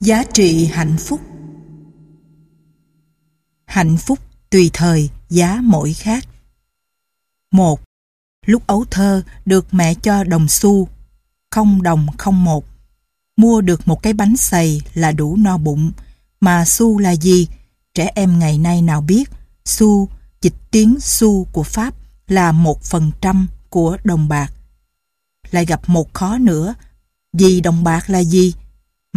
Giá trị hạnh phúc Hạnh phúc tùy thời, giá mỗi khác. một Lúc ấu thơ được mẹ cho đồng xu, không đồng không một. Mua được một cái bánh xày là đủ no bụng. Mà xu là gì? Trẻ em ngày nay nào biết, xu, dịch tiếng xu của Pháp là một phần trăm của đồng bạc. Lại gặp một khó nữa, vì đồng bạc là gì?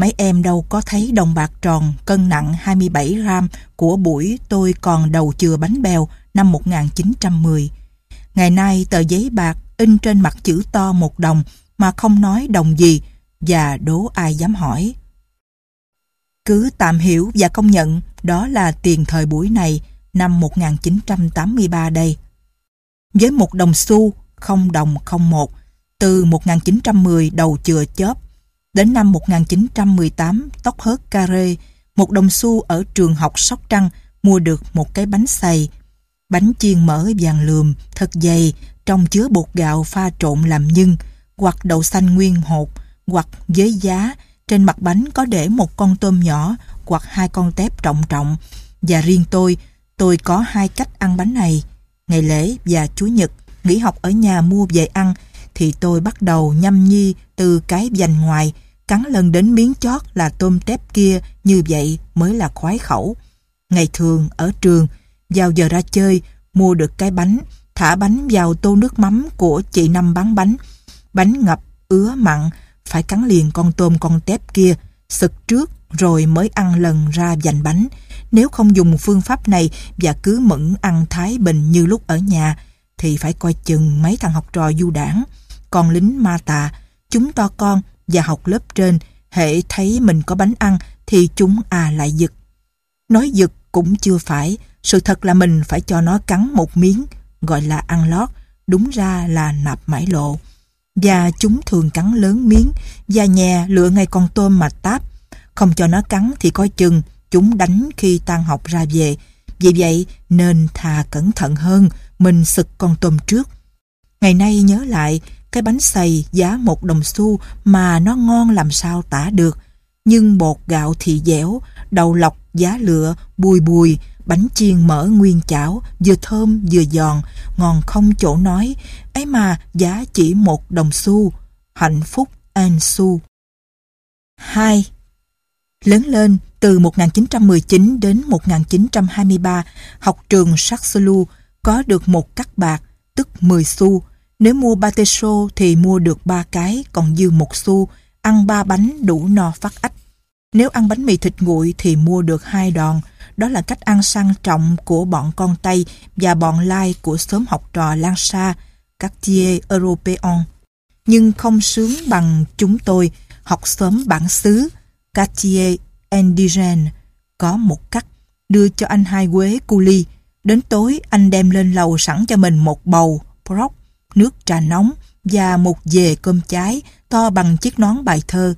Mấy em đâu có thấy đồng bạc tròn cân nặng 27 gram của buổi tôi còn đầu chừa bánh bèo năm 1910. Ngày nay tờ giấy bạc in trên mặt chữ to một đồng mà không nói đồng gì và đố ai dám hỏi. Cứ tạm hiểu và công nhận đó là tiền thời buổi này năm 1983 đây. Với một đồng xu, không đồng không một, từ 1910 đầu chừa chớp Đến năm 1918, tóc hớt carê, một đồng xu ở trường học Sóc Trăng mua được một cái bánh xày. Bánh chiên mỡ vàng lườm, thật dày, trong chứa bột gạo pha trộn làm nhân, hoặc đậu xanh nguyên hột, hoặc với giá, trên mặt bánh có để một con tôm nhỏ hoặc hai con tép trọng trọng. Và riêng tôi, tôi có hai cách ăn bánh này. Ngày lễ và Chúa Nhật, nghỉ học ở nhà mua về ăn, thì tôi bắt đầu nhâm nhi từ cái dành ngoài, cắn lần đến miếng chót là tôm tép kia như vậy mới là khoái khẩu. Ngày thường ở trường, vào giờ ra chơi, mua được cái bánh, thả bánh vào tô nước mắm của chị Năm bán bánh. Bánh ngập, ứa mặn, phải cắn liền con tôm con tép kia, sực trước rồi mới ăn lần ra dành bánh. Nếu không dùng phương pháp này và cứ mẫn ăn thái bình như lúc ở nhà, thì phải coi chừng mấy thằng học trò du đảng còn lính ma tà, chúng to con và học lớp trên, hệ thấy mình có bánh ăn thì chúng à lại giật. Nói giật cũng chưa phải, sự thật là mình phải cho nó cắn một miếng, gọi là ăn lót, đúng ra là nạp mãi lộ. Và chúng thường cắn lớn miếng, và nhè lựa ngay con tôm mà táp. Không cho nó cắn thì coi chừng, chúng đánh khi tan học ra về. Vì vậy nên thà cẩn thận hơn, mình sực con tôm trước. Ngày nay nhớ lại, cái bánh xày giá một đồng xu mà nó ngon làm sao tả được. Nhưng bột gạo thì dẻo, đầu lọc giá lựa, bùi bùi, bánh chiên mỡ nguyên chảo, vừa thơm vừa giòn, ngon không chỗ nói, ấy mà giá chỉ một đồng xu. Hạnh phúc an xu. 2. Lớn lên, từ 1919 đến 1923, học trường Saxelu có được một cắt bạc, tức 10 xu, nếu mua ba tê xô thì mua được ba cái, còn dư một xu, ăn ba bánh đủ no phát ách. Nếu ăn bánh mì thịt nguội thì mua được hai đòn. Đó là cách ăn sang trọng của bọn con Tây và bọn Lai của xóm học trò Lan Sa, Cartier Européen. Nhưng không sướng bằng chúng tôi, học xóm bản xứ, Cartier Indigène, có một cách đưa cho anh hai quế cu ly. Đến tối anh đem lên lầu sẵn cho mình một bầu, proc nước trà nóng và một dề cơm cháy to bằng chiếc nón bài thơ.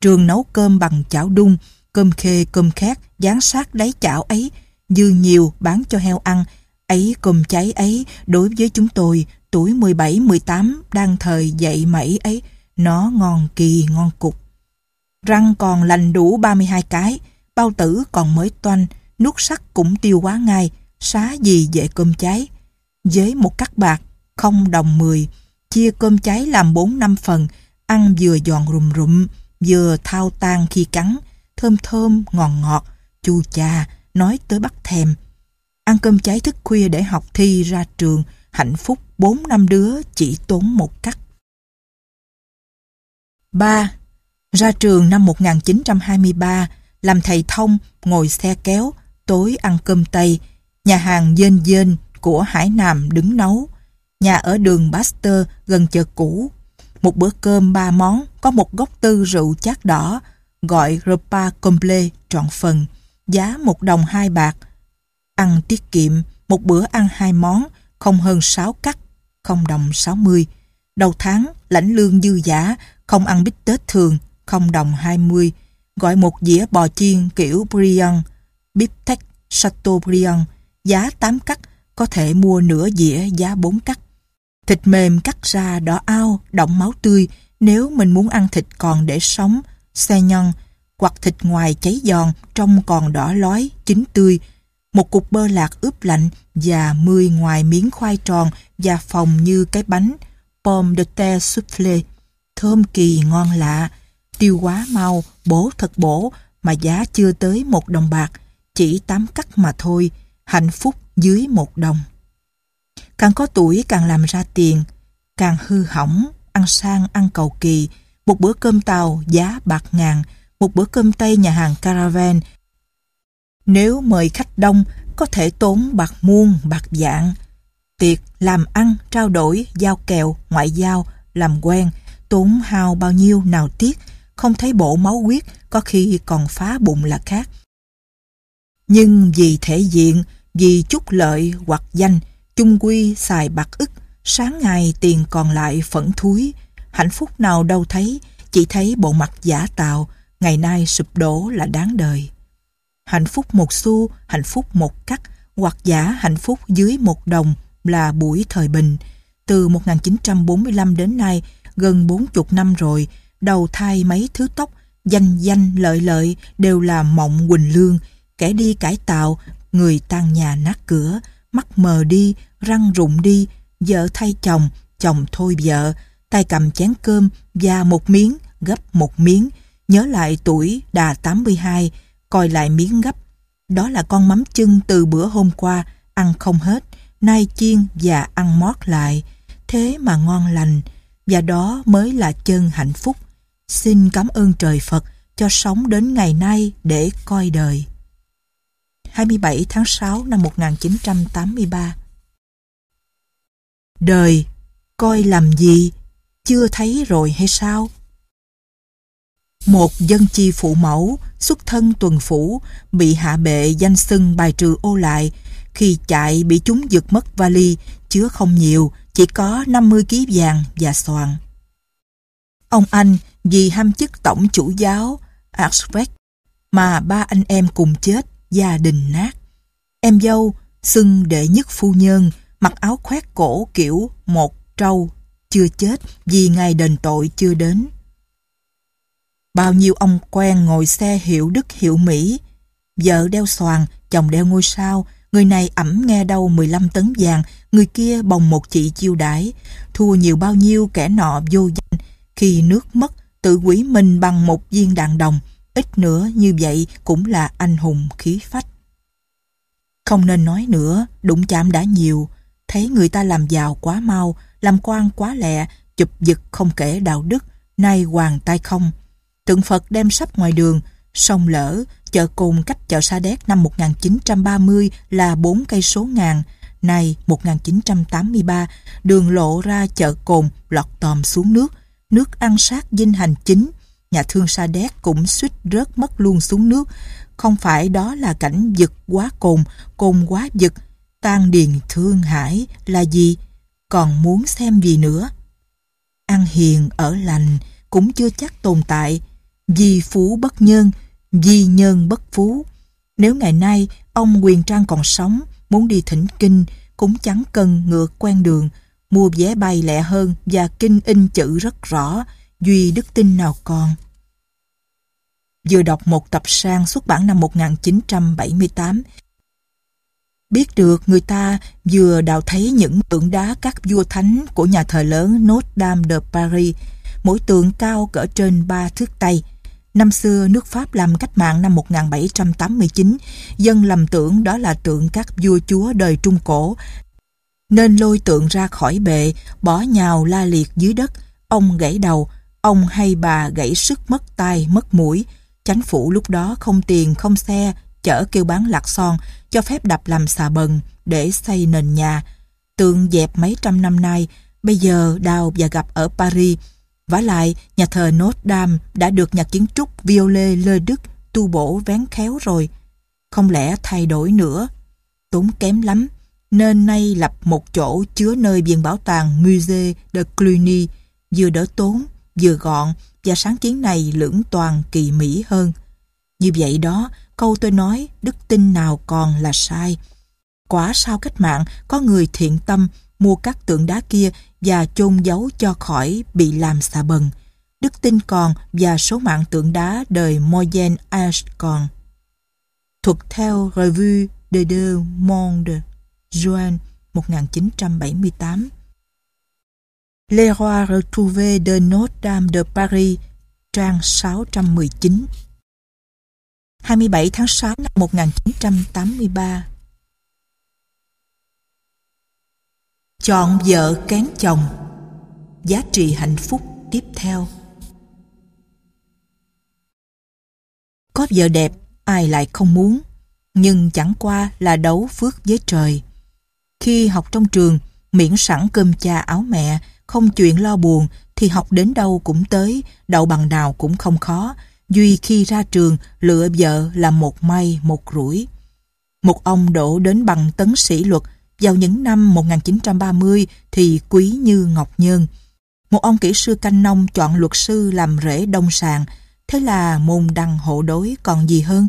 Trường nấu cơm bằng chảo đun, cơm khê cơm khét dán sát đáy chảo ấy, dư nhiều bán cho heo ăn. Ấy cơm cháy ấy đối với chúng tôi tuổi 17-18 đang thời dậy mẩy ấy, nó ngon kỳ ngon cục. Răng còn lành đủ 32 cái, bao tử còn mới toanh, nút sắt cũng tiêu quá ngay, xá gì dễ cơm cháy. Với một cắt bạc không đồng 10, chia cơm cháy làm 4 năm phần, ăn vừa giòn rùm rụm, vừa thao tan khi cắn, thơm thơm, ngọt ngọt, chu cha, nói tới bắt thèm. Ăn cơm cháy thức khuya để học thi ra trường, hạnh phúc bốn năm đứa chỉ tốn một cắt. 3. Ra trường năm 1923, làm thầy thông, ngồi xe kéo, tối ăn cơm Tây, nhà hàng dên dên của Hải Nam đứng nấu, nhà ở đường Baxter gần chợ cũ. Một bữa cơm ba món, có một gốc tư rượu chát đỏ, gọi repas complet trọn phần, giá một đồng hai bạc. Ăn tiết kiệm, một bữa ăn hai món, không hơn sáu cắt, không đồng sáu mươi. Đầu tháng, lãnh lương dư giả, không ăn bít tết thường, không đồng hai mươi. Gọi một dĩa bò chiên kiểu brian bít tech Chateaubriand, giá 8 cắt, có thể mua nửa dĩa giá 4 cắt. Thịt mềm cắt ra đỏ ao, động máu tươi. Nếu mình muốn ăn thịt còn để sống, xe nhân, hoặc thịt ngoài cháy giòn, trong còn đỏ lói, chín tươi, một cục bơ lạc ướp lạnh và mười ngoài miếng khoai tròn và phồng như cái bánh. Pomme de terre soufflé. Thơm kỳ ngon lạ, tiêu quá mau, bổ thật bổ, mà giá chưa tới một đồng bạc, chỉ tám cắt mà thôi, hạnh phúc dưới một đồng. Càng có tuổi càng làm ra tiền, càng hư hỏng, ăn sang ăn cầu kỳ, một bữa cơm tàu giá bạc ngàn, một bữa cơm Tây nhà hàng Caravan. Nếu mời khách đông, có thể tốn bạc muôn, bạc dạng. Tiệc, làm ăn, trao đổi, giao kèo, ngoại giao, làm quen, tốn hao bao nhiêu nào tiếc, không thấy bộ máu huyết, có khi còn phá bụng là khác. Nhưng vì thể diện, vì chút lợi hoặc danh, chung quy xài bạc ức, sáng ngày tiền còn lại phẫn thúi, hạnh phúc nào đâu thấy, chỉ thấy bộ mặt giả tạo, ngày nay sụp đổ là đáng đời. Hạnh phúc một xu, hạnh phúc một cắt, hoặc giả hạnh phúc dưới một đồng là buổi thời bình. Từ 1945 đến nay, gần 40 năm rồi, đầu thai mấy thứ tóc, danh danh lợi lợi đều là mộng Quỳnh Lương, kẻ đi cải tạo, người tan nhà nát cửa, mắt mờ đi, răng rụng đi, vợ thay chồng, chồng thôi vợ, tay cầm chén cơm và một miếng, gấp một miếng, nhớ lại tuổi đà 82, coi lại miếng gấp. Đó là con mắm chân từ bữa hôm qua, ăn không hết, nay chiên và ăn mót lại. Thế mà ngon lành, và đó mới là chân hạnh phúc. Xin cảm ơn trời Phật cho sống đến ngày nay để coi đời. 27 tháng 6 năm 1983 Đời, coi làm gì, chưa thấy rồi hay sao? Một dân chi phụ mẫu, xuất thân tuần phủ, bị hạ bệ danh xưng bài trừ ô lại, khi chạy bị chúng giật mất vali, chứa không nhiều, chỉ có 50 kg vàng và xoàn. Ông anh vì ham chức tổng chủ giáo Archbishop mà ba anh em cùng chết, gia đình nát. Em dâu xưng đệ nhất phu nhân, mặc áo khoét cổ kiểu một trâu, chưa chết vì ngày đền tội chưa đến. Bao nhiêu ông quen ngồi xe hiệu Đức hiệu Mỹ, vợ đeo xoàn, chồng đeo ngôi sao, người này ẩm nghe đâu 15 tấn vàng, người kia bồng một chị chiêu đãi, thua nhiều bao nhiêu kẻ nọ vô danh, khi nước mất, tự quỷ mình bằng một viên đạn đồng, ít nữa như vậy cũng là anh hùng khí phách. Không nên nói nữa, đụng chạm đã nhiều, thấy người ta làm giàu quá mau, làm quan quá lẹ, chụp giật không kể đạo đức, nay hoàng tay không. Tượng Phật đem sắp ngoài đường, sông lỡ, chợ cồn cách chợ Sa Đéc năm 1930 là 4 cây số ngàn, nay 1983, đường lộ ra chợ cồn lọt tòm xuống nước, nước ăn sát dinh hành chính, nhà thương Sa Đéc cũng suýt rớt mất luôn xuống nước, không phải đó là cảnh giật quá cồn, cồn quá giật, tan điền thương hải là gì, còn muốn xem gì nữa. Ăn hiền ở lành cũng chưa chắc tồn tại, vì phú bất nhân, vì nhân bất phú. Nếu ngày nay ông Quyền Trang còn sống, muốn đi thỉnh kinh, cũng chẳng cần ngược quen đường, mua vé bay lẹ hơn và kinh in chữ rất rõ, duy đức tin nào còn. Vừa đọc một tập sang xuất bản năm 1978, biết được người ta vừa đào thấy những tượng đá các vua thánh của nhà thờ lớn Notre Dame de Paris, mỗi tượng cao cỡ trên ba thước tay. Năm xưa, nước Pháp làm cách mạng năm 1789, dân lầm tưởng đó là tượng các vua chúa đời Trung Cổ, nên lôi tượng ra khỏi bệ, bỏ nhào la liệt dưới đất, ông gãy đầu, ông hay bà gãy sức mất tay, mất mũi. Chánh phủ lúc đó không tiền, không xe, chở kêu bán lạc son, cho phép đập làm xà bần để xây nền nhà. tường dẹp mấy trăm năm nay, bây giờ đào và gặp ở Paris. vả lại, nhà thờ Notre Dame đã được nhà kiến trúc violet Lê Đức tu bổ vén khéo rồi. Không lẽ thay đổi nữa? Tốn kém lắm, nên nay lập một chỗ chứa nơi viện bảo tàng Musée de Cluny vừa đỡ tốn, vừa gọn và sáng kiến này lưỡng toàn kỳ mỹ hơn. Như vậy đó, câu tôi nói đức tin nào còn là sai. Quả sau cách mạng có người thiện tâm mua các tượng đá kia và chôn giấu cho khỏi bị làm xà bần. đức tin còn và số mạng tượng đá đời Moyen ash còn. Thuật theo Revue de deux Monde, Joan 1978 Le rois retrouvés de Notre-Dame de Paris, trang 619 27 tháng 6 năm 1983 Chọn vợ kén chồng. Giá trị hạnh phúc tiếp theo. Có vợ đẹp ai lại không muốn? Nhưng chẳng qua là đấu phước với trời. Khi học trong trường Miễn sẵn cơm cha áo mẹ không chuyện lo buồn Thì học đến đâu cũng tới Đậu bằng nào cũng không khó Duy khi ra trường lựa vợ là một may một rủi Một ông đổ đến bằng tấn sĩ luật vào những năm 1930 thì quý như Ngọc Nhơn. Một ông kỹ sư canh nông chọn luật sư làm rễ đông sàn, thế là môn đăng hộ đối còn gì hơn.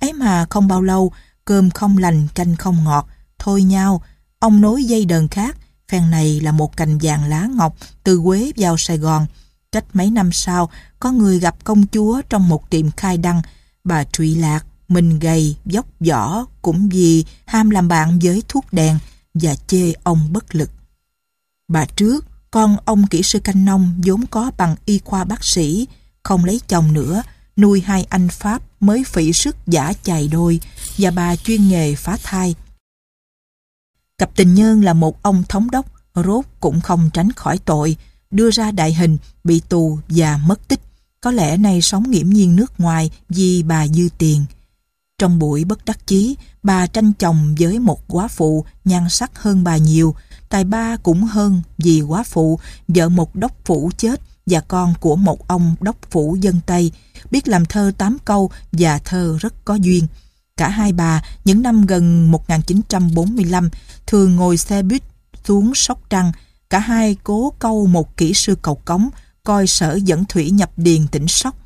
Ấy mà không bao lâu, cơm không lành canh không ngọt, thôi nhau, ông nối dây đờn khác, phen này là một cành vàng lá ngọc từ Quế vào Sài Gòn. Cách mấy năm sau, có người gặp công chúa trong một tiệm khai đăng, bà Trụy Lạc, mình gầy, dốc vỏ, cũng vì ham làm bạn với thuốc đèn và chê ông bất lực. Bà trước, con ông kỹ sư canh nông vốn có bằng y khoa bác sĩ, không lấy chồng nữa, nuôi hai anh Pháp mới phỉ sức giả chài đôi và bà chuyên nghề phá thai. Cặp tình nhân là một ông thống đốc, rốt cũng không tránh khỏi tội, đưa ra đại hình, bị tù và mất tích. Có lẽ nay sống nghiễm nhiên nước ngoài vì bà dư tiền. Trong buổi bất đắc chí, bà tranh chồng với một quá phụ nhan sắc hơn bà nhiều, tài ba cũng hơn vì quá phụ, vợ một đốc phủ chết và con của một ông đốc phủ dân Tây, biết làm thơ tám câu và thơ rất có duyên. Cả hai bà, những năm gần 1945, thường ngồi xe buýt xuống Sóc Trăng, cả hai cố câu một kỹ sư cầu cống, coi sở dẫn thủy nhập điền tỉnh Sóc.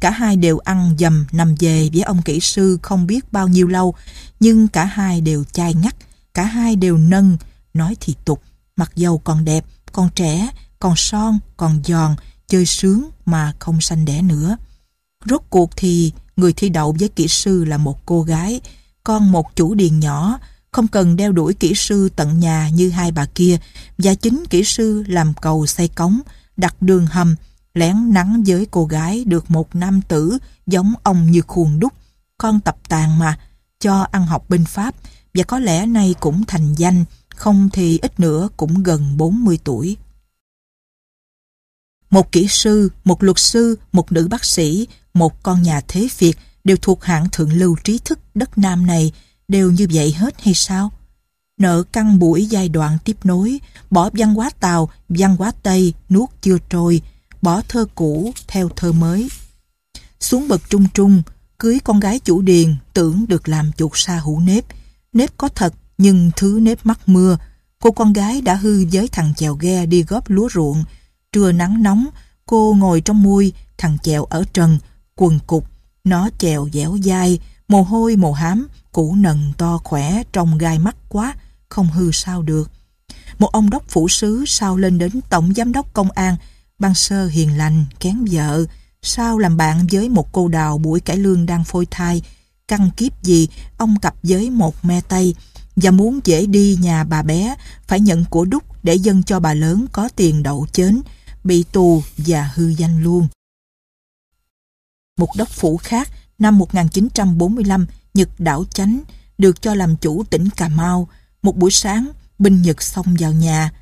Cả hai đều ăn dầm nằm về với ông kỹ sư không biết bao nhiêu lâu, nhưng cả hai đều chai ngắt, cả hai đều nâng, nói thì tục, mặc dầu còn đẹp, còn trẻ, còn son, còn giòn, chơi sướng mà không sanh đẻ nữa. Rốt cuộc thì người thi đậu với kỹ sư là một cô gái, con một chủ điền nhỏ, không cần đeo đuổi kỹ sư tận nhà như hai bà kia, và chính kỹ sư làm cầu xây cống, đặt đường hầm, lén nắng với cô gái được một nam tử giống ông như khuôn đúc. Con tập tàn mà, cho ăn học binh Pháp và có lẽ nay cũng thành danh, không thì ít nữa cũng gần 40 tuổi. Một kỹ sư, một luật sư, một nữ bác sĩ, một con nhà thế Việt đều thuộc hạng thượng lưu trí thức đất Nam này đều như vậy hết hay sao? Nợ căng buổi giai đoạn tiếp nối, bỏ văn hóa Tàu, văn hóa Tây, nuốt chưa trôi, bỏ thơ cũ theo thơ mới. Xuống bậc trung trung, cưới con gái chủ điền tưởng được làm chuột sa hữu nếp. Nếp có thật nhưng thứ nếp mắc mưa. Cô con gái đã hư với thằng chèo ghe đi góp lúa ruộng. Trưa nắng nóng, cô ngồi trong mui, thằng chèo ở trần, quần cục. Nó chèo dẻo dai, mồ hôi mồ hám, củ nần to khỏe trong gai mắt quá, không hư sao được. Một ông đốc phủ sứ sao lên đến tổng giám đốc công an Băng sơ hiền lành, kén vợ, sao làm bạn với một cô đào buổi cải lương đang phôi thai, căng kiếp gì ông cặp với một me tây và muốn dễ đi nhà bà bé phải nhận của đúc để dân cho bà lớn có tiền đậu chến, bị tù và hư danh luôn. Một đốc phủ khác năm 1945 Nhật đảo Chánh được cho làm chủ tỉnh Cà Mau. Một buổi sáng, binh Nhật xông vào nhà.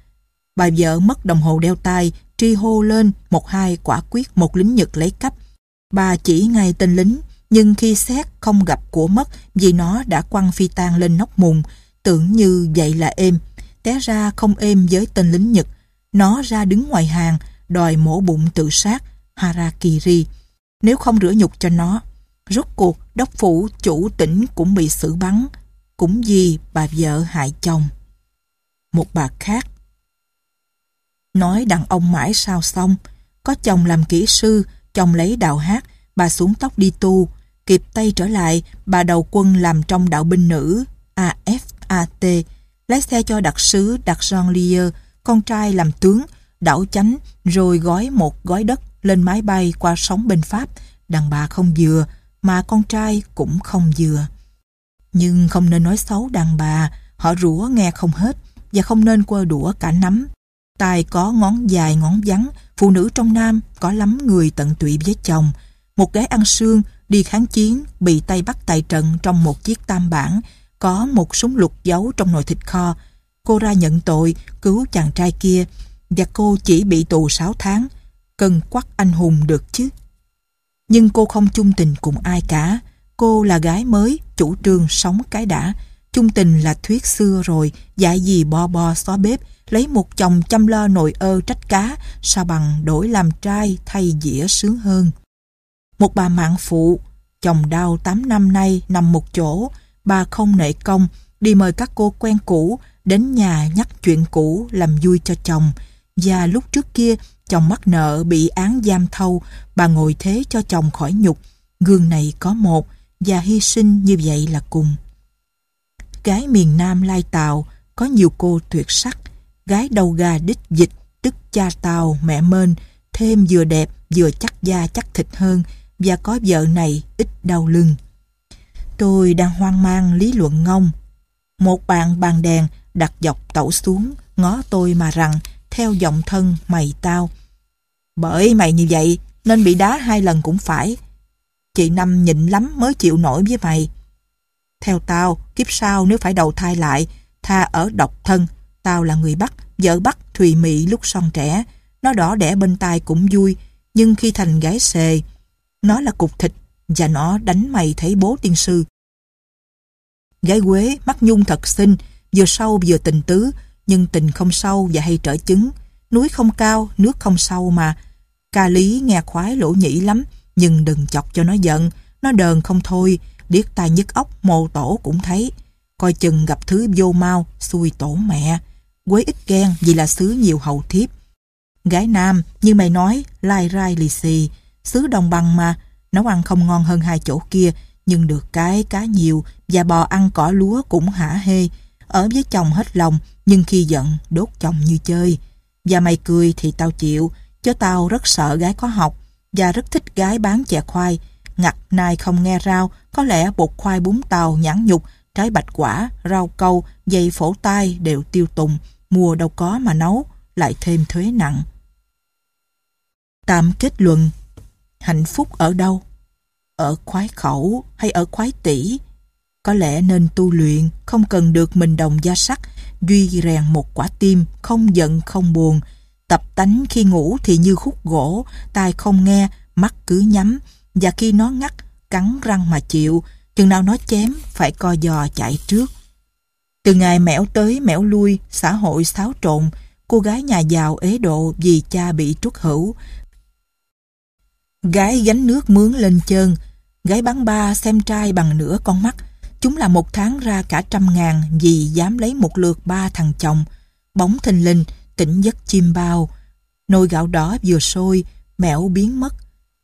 Bà vợ mất đồng hồ đeo tay tri hô lên một hai quả quyết một lính Nhật lấy cắp. Bà chỉ ngay tên lính, nhưng khi xét không gặp của mất vì nó đã quăng phi tan lên nóc mùng, tưởng như vậy là êm. Té ra không êm với tên lính Nhật. Nó ra đứng ngoài hàng, đòi mổ bụng tự sát, Harakiri. Nếu không rửa nhục cho nó, rốt cuộc đốc phủ chủ tỉnh cũng bị xử bắn, cũng vì bà vợ hại chồng. Một bà khác Nói đàn ông mãi sao xong, có chồng làm kỹ sư, chồng lấy đào hát, bà xuống tóc đi tu, kịp tay trở lại, bà đầu quân làm trong đạo binh nữ, AFAT, lái xe cho đặc sứ đặc Jean Lier, con trai làm tướng, đảo chánh, rồi gói một gói đất lên máy bay qua sóng bên Pháp, đàn bà không vừa, mà con trai cũng không vừa. Nhưng không nên nói xấu đàn bà, họ rủa nghe không hết, và không nên quơ đũa cả nắm. Tài có ngón dài ngón vắn, phụ nữ trong Nam có lắm người tận tụy với chồng. Một gái ăn xương đi kháng chiến bị tay bắt tại trận trong một chiếc tam bản, có một súng lục giấu trong nồi thịt kho. Cô ra nhận tội, cứu chàng trai kia, và cô chỉ bị tù 6 tháng. Cần quắc anh hùng được chứ. Nhưng cô không chung tình cùng ai cả. Cô là gái mới, chủ trương sống cái đã. Chung tình là thuyết xưa rồi, dạy gì bo bo xóa bếp, lấy một chồng chăm lo nồi ơ trách cá, sao bằng đổi làm trai thay dĩa sướng hơn. Một bà mạng phụ, chồng đau 8 năm nay nằm một chỗ, bà không nệ công, đi mời các cô quen cũ, đến nhà nhắc chuyện cũ làm vui cho chồng. Và lúc trước kia, chồng mắc nợ bị án giam thâu, bà ngồi thế cho chồng khỏi nhục. Gương này có một, và hy sinh như vậy là cùng. Gái miền Nam lai tàu, có nhiều cô tuyệt sắc, gái đầu gà đích dịch, tức cha tàu, mẹ mên, thêm vừa đẹp vừa chắc da chắc thịt hơn và có vợ này ít đau lưng. Tôi đang hoang mang lý luận ngông. Một bạn bàn đèn đặt dọc tẩu xuống, ngó tôi mà rằng theo giọng thân mày tao. Bởi mày như vậy nên bị đá hai lần cũng phải. Chị Năm nhịn lắm mới chịu nổi với mày. Theo tao, kiếp sau nếu phải đầu thai lại, tha ở độc thân. Tao là người Bắc, vợ Bắc Thùy Mị lúc son trẻ. Nó đỏ đẻ bên tai cũng vui, nhưng khi thành gái xề, nó là cục thịt và nó đánh mày thấy bố tiên sư. Gái Quế, mắt nhung thật xinh, vừa sâu vừa tình tứ, nhưng tình không sâu và hay trở chứng. Núi không cao, nước không sâu mà. Ca lý nghe khoái lỗ nhĩ lắm, nhưng đừng chọc cho nó giận. Nó đờn không thôi, điếc tai nhức óc, mồ tổ cũng thấy. Coi chừng gặp thứ vô mau, xui tổ mẹ. Quế ít ghen vì là xứ nhiều hầu thiếp. Gái nam, như mày nói, lai rai lì xì, xứ đồng bằng mà, nấu ăn không ngon hơn hai chỗ kia, nhưng được cái cá nhiều và bò ăn cỏ lúa cũng hả hê. Ở với chồng hết lòng, nhưng khi giận, đốt chồng như chơi. Và mày cười thì tao chịu, chứ tao rất sợ gái có học và rất thích gái bán chè khoai. Ngặt nai không nghe rau, có lẽ bột khoai bún tàu, nhãn nhục, trái bạch quả, rau câu, dây phổ tai đều tiêu tùng, mua đâu có mà nấu, lại thêm thuế nặng. Tạm kết luận, hạnh phúc ở đâu? Ở khoái khẩu hay ở khoái tỷ? Có lẽ nên tu luyện, không cần được mình đồng gia sắc, duy rèn một quả tim, không giận không buồn. Tập tánh khi ngủ thì như khúc gỗ, tai không nghe, mắt cứ nhắm, và khi nó ngắt, cắn răng mà chịu, chừng nào nó chém, phải co giò chạy trước. Từ ngày mẻo tới mẻo lui, xã hội xáo trộn, cô gái nhà giàu ế độ vì cha bị trút hữu. Gái gánh nước mướn lên chân, gái bán ba xem trai bằng nửa con mắt, Chúng là một tháng ra cả trăm ngàn vì dám lấy một lượt ba thằng chồng. Bóng thình linh, tỉnh giấc chim bao. Nồi gạo đỏ vừa sôi, mẹo biến mất.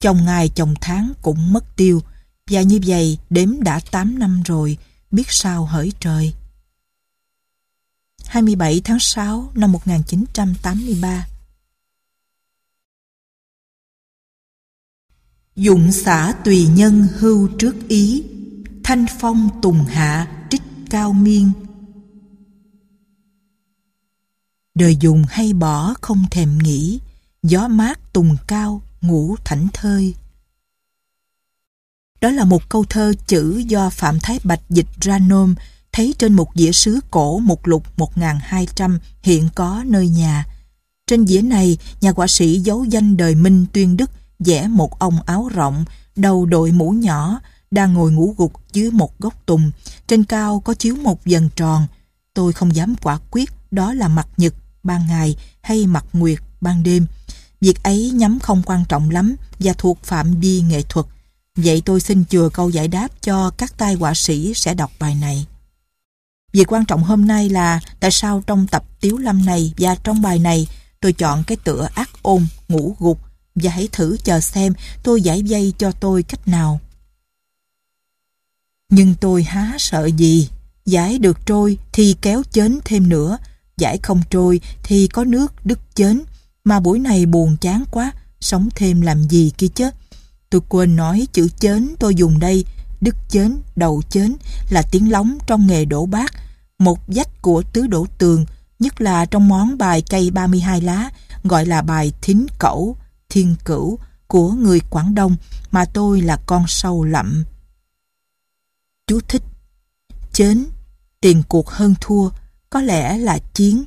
Chồng ngày chồng tháng cũng mất tiêu. Và như vậy đếm đã 8 năm rồi, biết sao hỡi trời. 27 tháng 6 năm 1983 Dụng xã tùy nhân hưu trước ý thanh phong tùng hạ trích cao miên đời dùng hay bỏ không thèm nghĩ gió mát tùng cao ngủ thảnh thơi đó là một câu thơ chữ do Phạm Thái Bạch dịch ra nôm thấy trên một dĩa sứ cổ một lục 1200 hiện có nơi nhà. Trên dĩa này, nhà họa sĩ giấu danh đời Minh Tuyên Đức vẽ một ông áo rộng, đầu đội mũ nhỏ, đang ngồi ngủ gục dưới một gốc tùng. Trên cao có chiếu một dần tròn. Tôi không dám quả quyết đó là mặt nhật ban ngày hay mặt nguyệt ban đêm. Việc ấy nhắm không quan trọng lắm và thuộc phạm vi nghệ thuật. Vậy tôi xin chừa câu giải đáp cho các tai họa sĩ sẽ đọc bài này. Việc quan trọng hôm nay là tại sao trong tập Tiếu Lâm này và trong bài này tôi chọn cái tựa ác ôn, ngủ gục và hãy thử chờ xem tôi giải dây cho tôi cách nào. Nhưng tôi há sợ gì? Giải được trôi thì kéo chến thêm nữa. Giải không trôi thì có nước đứt chến. Mà buổi này buồn chán quá. sống thêm làm gì kia chứ. Tôi quên nói chữ chến tôi dùng đây, đứt chến, đầu chến là tiếng lóng trong nghề đổ bát, một dách của tứ đổ tường, nhất là trong món bài cây 32 lá, gọi là bài thính cẩu, thiên cửu của người Quảng Đông mà tôi là con sâu lậm. Chú thích Chến, tiền cuộc hơn thua, có lẽ là chiến.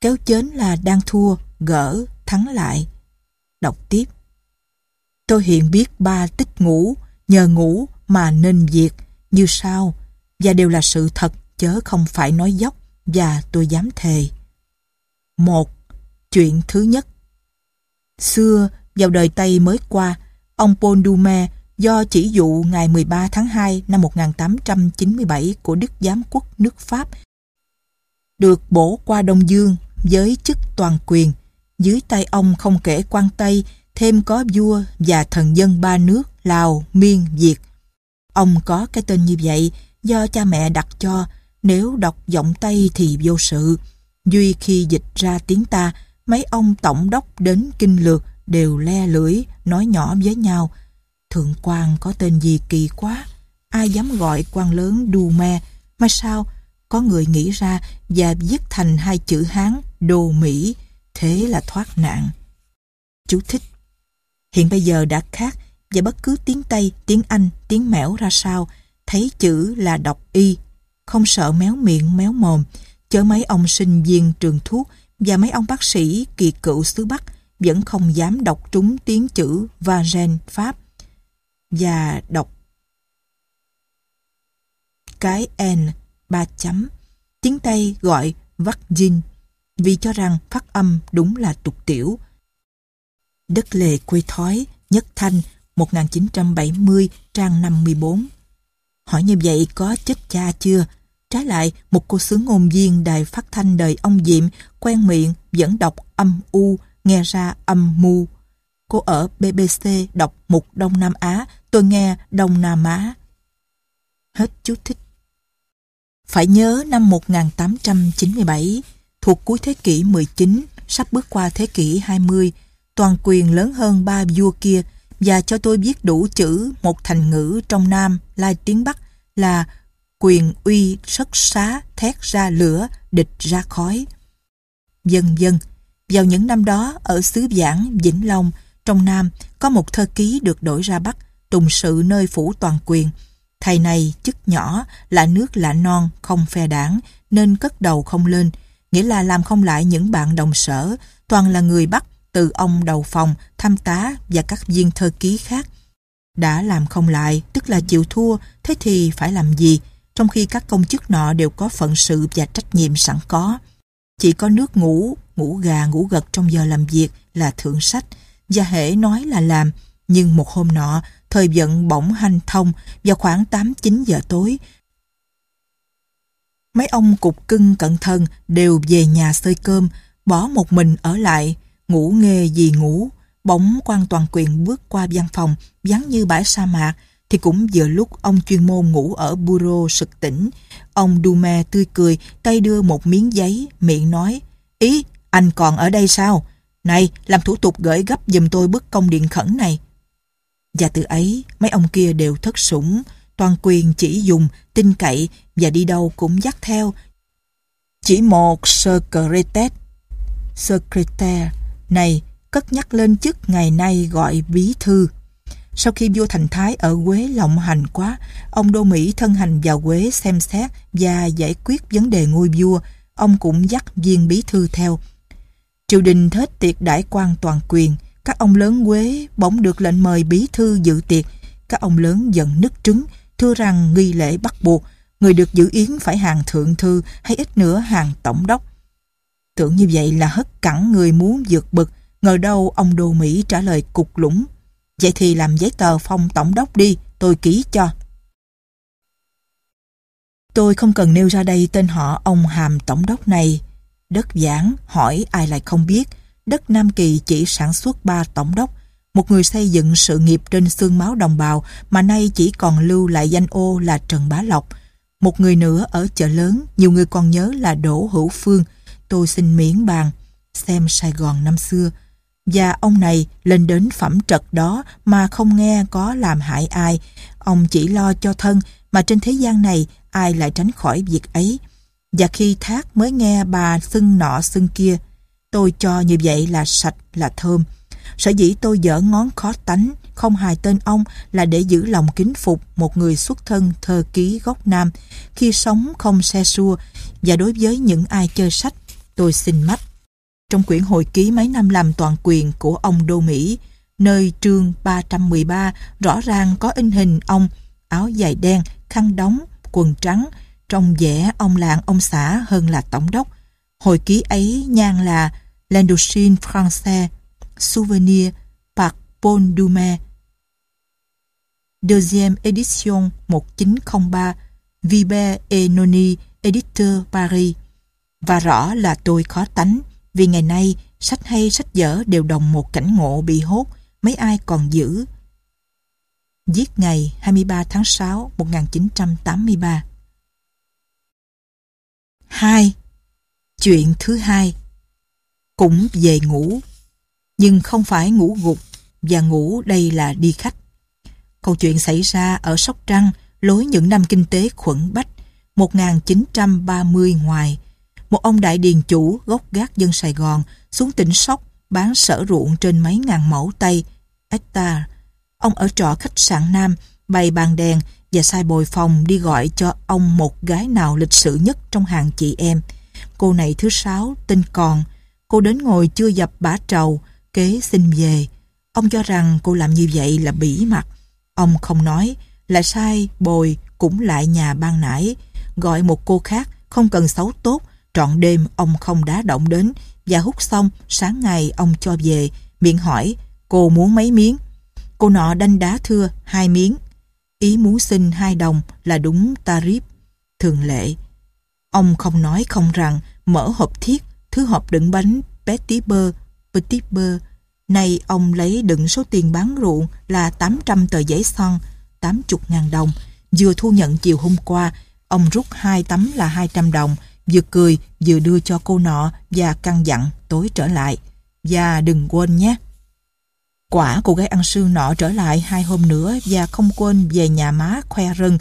Kéo chến là đang thua, gỡ, thắng lại. Đọc tiếp. Tôi hiện biết ba tích ngủ, nhờ ngủ mà nên diệt, như sau, và đều là sự thật chớ không phải nói dốc và tôi dám thề. Một, chuyện thứ nhất. Xưa, vào đời Tây mới qua, ông Paul Dume do chỉ dụ ngày 13 tháng 2 năm 1897 của Đức Giám quốc nước Pháp được bổ qua Đông Dương với chức toàn quyền. Dưới tay ông không kể quan Tây, thêm có vua và thần dân ba nước Lào, Miên, Việt. Ông có cái tên như vậy do cha mẹ đặt cho, nếu đọc giọng Tây thì vô sự. Duy khi dịch ra tiếng ta, mấy ông tổng đốc đến kinh lược đều le lưỡi, nói nhỏ với nhau. Thượng quan có tên gì kỳ quá, ai dám gọi quan lớn đù me, mà sao có người nghĩ ra và viết thành hai chữ Hán đồ Mỹ, thế là thoát nạn. Chú thích. Hiện bây giờ đã khác và bất cứ tiếng Tây, tiếng Anh, tiếng mẻo ra sao, thấy chữ là đọc y, không sợ méo miệng méo mồm, chớ mấy ông sinh viên trường thuốc và mấy ông bác sĩ kỳ cựu xứ Bắc vẫn không dám đọc trúng tiếng chữ Vagen Pháp và đọc cái N ba chấm. Tiếng Tây gọi vắc dinh vì cho rằng phát âm đúng là tục tiểu. Đất lề quê thói, Nhất Thanh, 1970, trang 54. Hỏi như vậy có chết cha chưa? Trái lại, một cô sứ ngôn viên đài phát thanh đời ông Diệm quen miệng vẫn đọc âm U, nghe ra âm mu. Cô ở BBC đọc Mục Đông Nam Á, tôi nghe Đông Nam Á. Hết chú thích. Phải nhớ năm 1897, thuộc cuối thế kỷ 19, sắp bước qua thế kỷ 20, toàn quyền lớn hơn ba vua kia và cho tôi biết đủ chữ một thành ngữ trong Nam, lai tiếng Bắc là quyền uy sất xá thét ra lửa, địch ra khói. Dần dần, vào những năm đó ở xứ Giảng, Vĩnh Long, trong Nam có một thơ ký được đổi ra Bắc, tùng sự nơi phủ toàn quyền. Thầy này chức nhỏ, là nước lạ non, không phe đảng, nên cất đầu không lên, nghĩa là làm không lại những bạn đồng sở, toàn là người Bắc, từ ông đầu phòng, tham tá và các viên thơ ký khác. Đã làm không lại, tức là chịu thua, thế thì phải làm gì? Trong khi các công chức nọ đều có phận sự và trách nhiệm sẵn có. Chỉ có nước ngủ, ngủ gà, ngủ gật trong giờ làm việc là thượng sách, và hễ nói là làm. Nhưng một hôm nọ, thời vận bỗng hanh thông vào khoảng 8-9 giờ tối. Mấy ông cục cưng cẩn thân đều về nhà xơi cơm, bỏ một mình ở lại, ngủ nghề gì ngủ. Bỗng quan toàn quyền bước qua văn phòng, vắng như bãi sa mạc, thì cũng vừa lúc ông chuyên môn ngủ ở bureau sực tỉnh. Ông Dume tươi cười, tay đưa một miếng giấy, miệng nói, Ý, anh còn ở đây sao? Này, làm thủ tục gửi gấp giùm tôi bức công điện khẩn này. Và từ ấy, mấy ông kia đều thất sủng, toàn quyền chỉ dùng, tin cậy và đi đâu cũng dắt theo. Chỉ một Socrates secretary này cất nhắc lên chức ngày nay gọi bí thư. Sau khi vua Thành Thái ở Quế lộng hành quá, ông Đô Mỹ thân hành vào Quế xem xét và giải quyết vấn đề ngôi vua, ông cũng dắt viên bí thư theo. Triều đình thết tiệc đãi quan toàn quyền, các ông lớn Quế bỗng được lệnh mời bí thư dự tiệc. Các ông lớn giận nứt trứng, thưa rằng nghi lễ bắt buộc, người được giữ yến phải hàng thượng thư hay ít nữa hàng tổng đốc. Tưởng như vậy là hất cẳng người muốn vượt bực, ngờ đâu ông Đô Mỹ trả lời cục lũng. Vậy thì làm giấy tờ phong tổng đốc đi, tôi ký cho. Tôi không cần nêu ra đây tên họ ông hàm tổng đốc này. Đất giảng, hỏi ai lại không biết. Đất Nam Kỳ chỉ sản xuất ba tổng đốc. Một người xây dựng sự nghiệp trên xương máu đồng bào mà nay chỉ còn lưu lại danh ô là Trần Bá Lộc. Một người nữa ở chợ lớn, nhiều người còn nhớ là Đỗ Hữu Phương. Tôi xin miễn bàn. Xem Sài Gòn năm xưa. Và ông này lên đến phẩm trật đó mà không nghe có làm hại ai. Ông chỉ lo cho thân mà trên thế gian này ai lại tránh khỏi việc ấy. Và khi thác mới nghe bà xưng nọ xưng kia, tôi cho như vậy là sạch, là thơm. Sở dĩ tôi dở ngón khó tánh, không hài tên ông là để giữ lòng kính phục một người xuất thân thơ ký gốc Nam, khi sống không xe xua, và đối với những ai chơi sách, tôi xin mắt. Trong quyển hồi ký mấy năm làm toàn quyền của ông Đô Mỹ, nơi chương 313 rõ ràng có in hình ông, áo dài đen, khăn đóng, quần trắng, trông vẻ ông làng ông xã hơn là tổng đốc. Hồi ký ấy nhan là L'Indochine Français, Souvenir par Paul Dume. Deuxième édition 1903, Vibert et Noni, éditeur Paris. Và rõ là tôi khó tánh, vì ngày nay sách hay sách dở đều đồng một cảnh ngộ bị hốt, mấy ai còn giữ. Giết ngày 23 tháng 6 1983 2. Chuyện thứ hai Cũng về ngủ Nhưng không phải ngủ gục Và ngủ đây là đi khách Câu chuyện xảy ra ở Sóc Trăng lối những năm kinh tế khuẩn bách 1930 ngoài một ông đại điền chủ gốc gác dân Sài Gòn xuống tỉnh Sóc bán sở ruộng trên mấy ngàn mẫu Tây, hectare. Ông ở trọ khách sạn Nam, bày bàn đèn và sai bồi phòng đi gọi cho ông một gái nào lịch sự nhất trong hàng chị em. Cô này thứ sáu, tên Còn. Cô đến ngồi chưa dập bả trầu, kế xin về. Ông cho rằng cô làm như vậy là bỉ mặt. Ông không nói, là sai bồi cũng lại nhà ban nãy. Gọi một cô khác, không cần xấu tốt, Trọn đêm ông không đá động đến và hút xong sáng ngày ông cho về miệng hỏi cô muốn mấy miếng. Cô nọ đanh đá thưa hai miếng. Ý muốn xin hai đồng là đúng tarif thường lệ. Ông không nói không rằng mở hộp thiết thứ hộp đựng bánh petit Bơ, petit Bơ. Nay ông lấy đựng số tiền bán ruộng là 800 tờ giấy son, 80 ngàn đồng. Vừa thu nhận chiều hôm qua, ông rút hai tấm là 200 đồng vừa cười vừa đưa cho cô nọ và căn dặn tối trở lại. Và đừng quên nhé. Quả cô gái ăn sương nọ trở lại hai hôm nữa và không quên về nhà má khoe rừng.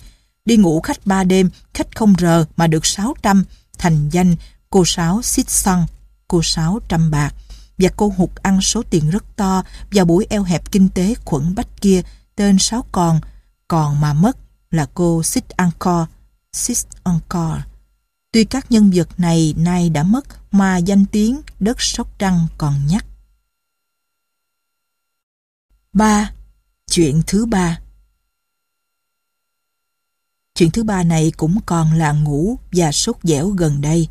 Đi ngủ khách ba đêm, khách không rờ mà được 600, thành danh cô Sáu xít xăng, cô Sáu trăm bạc. Và cô hụt ăn số tiền rất to vào buổi eo hẹp kinh tế khuẩn bách kia tên Sáu Còn. Còn mà mất là cô xít encore, xít encore. Tuy các nhân vật này nay đã mất mà danh tiếng đất Sóc Trăng còn nhắc. 3. Chuyện thứ ba Chuyện thứ ba này cũng còn là ngủ và sốt dẻo gần đây.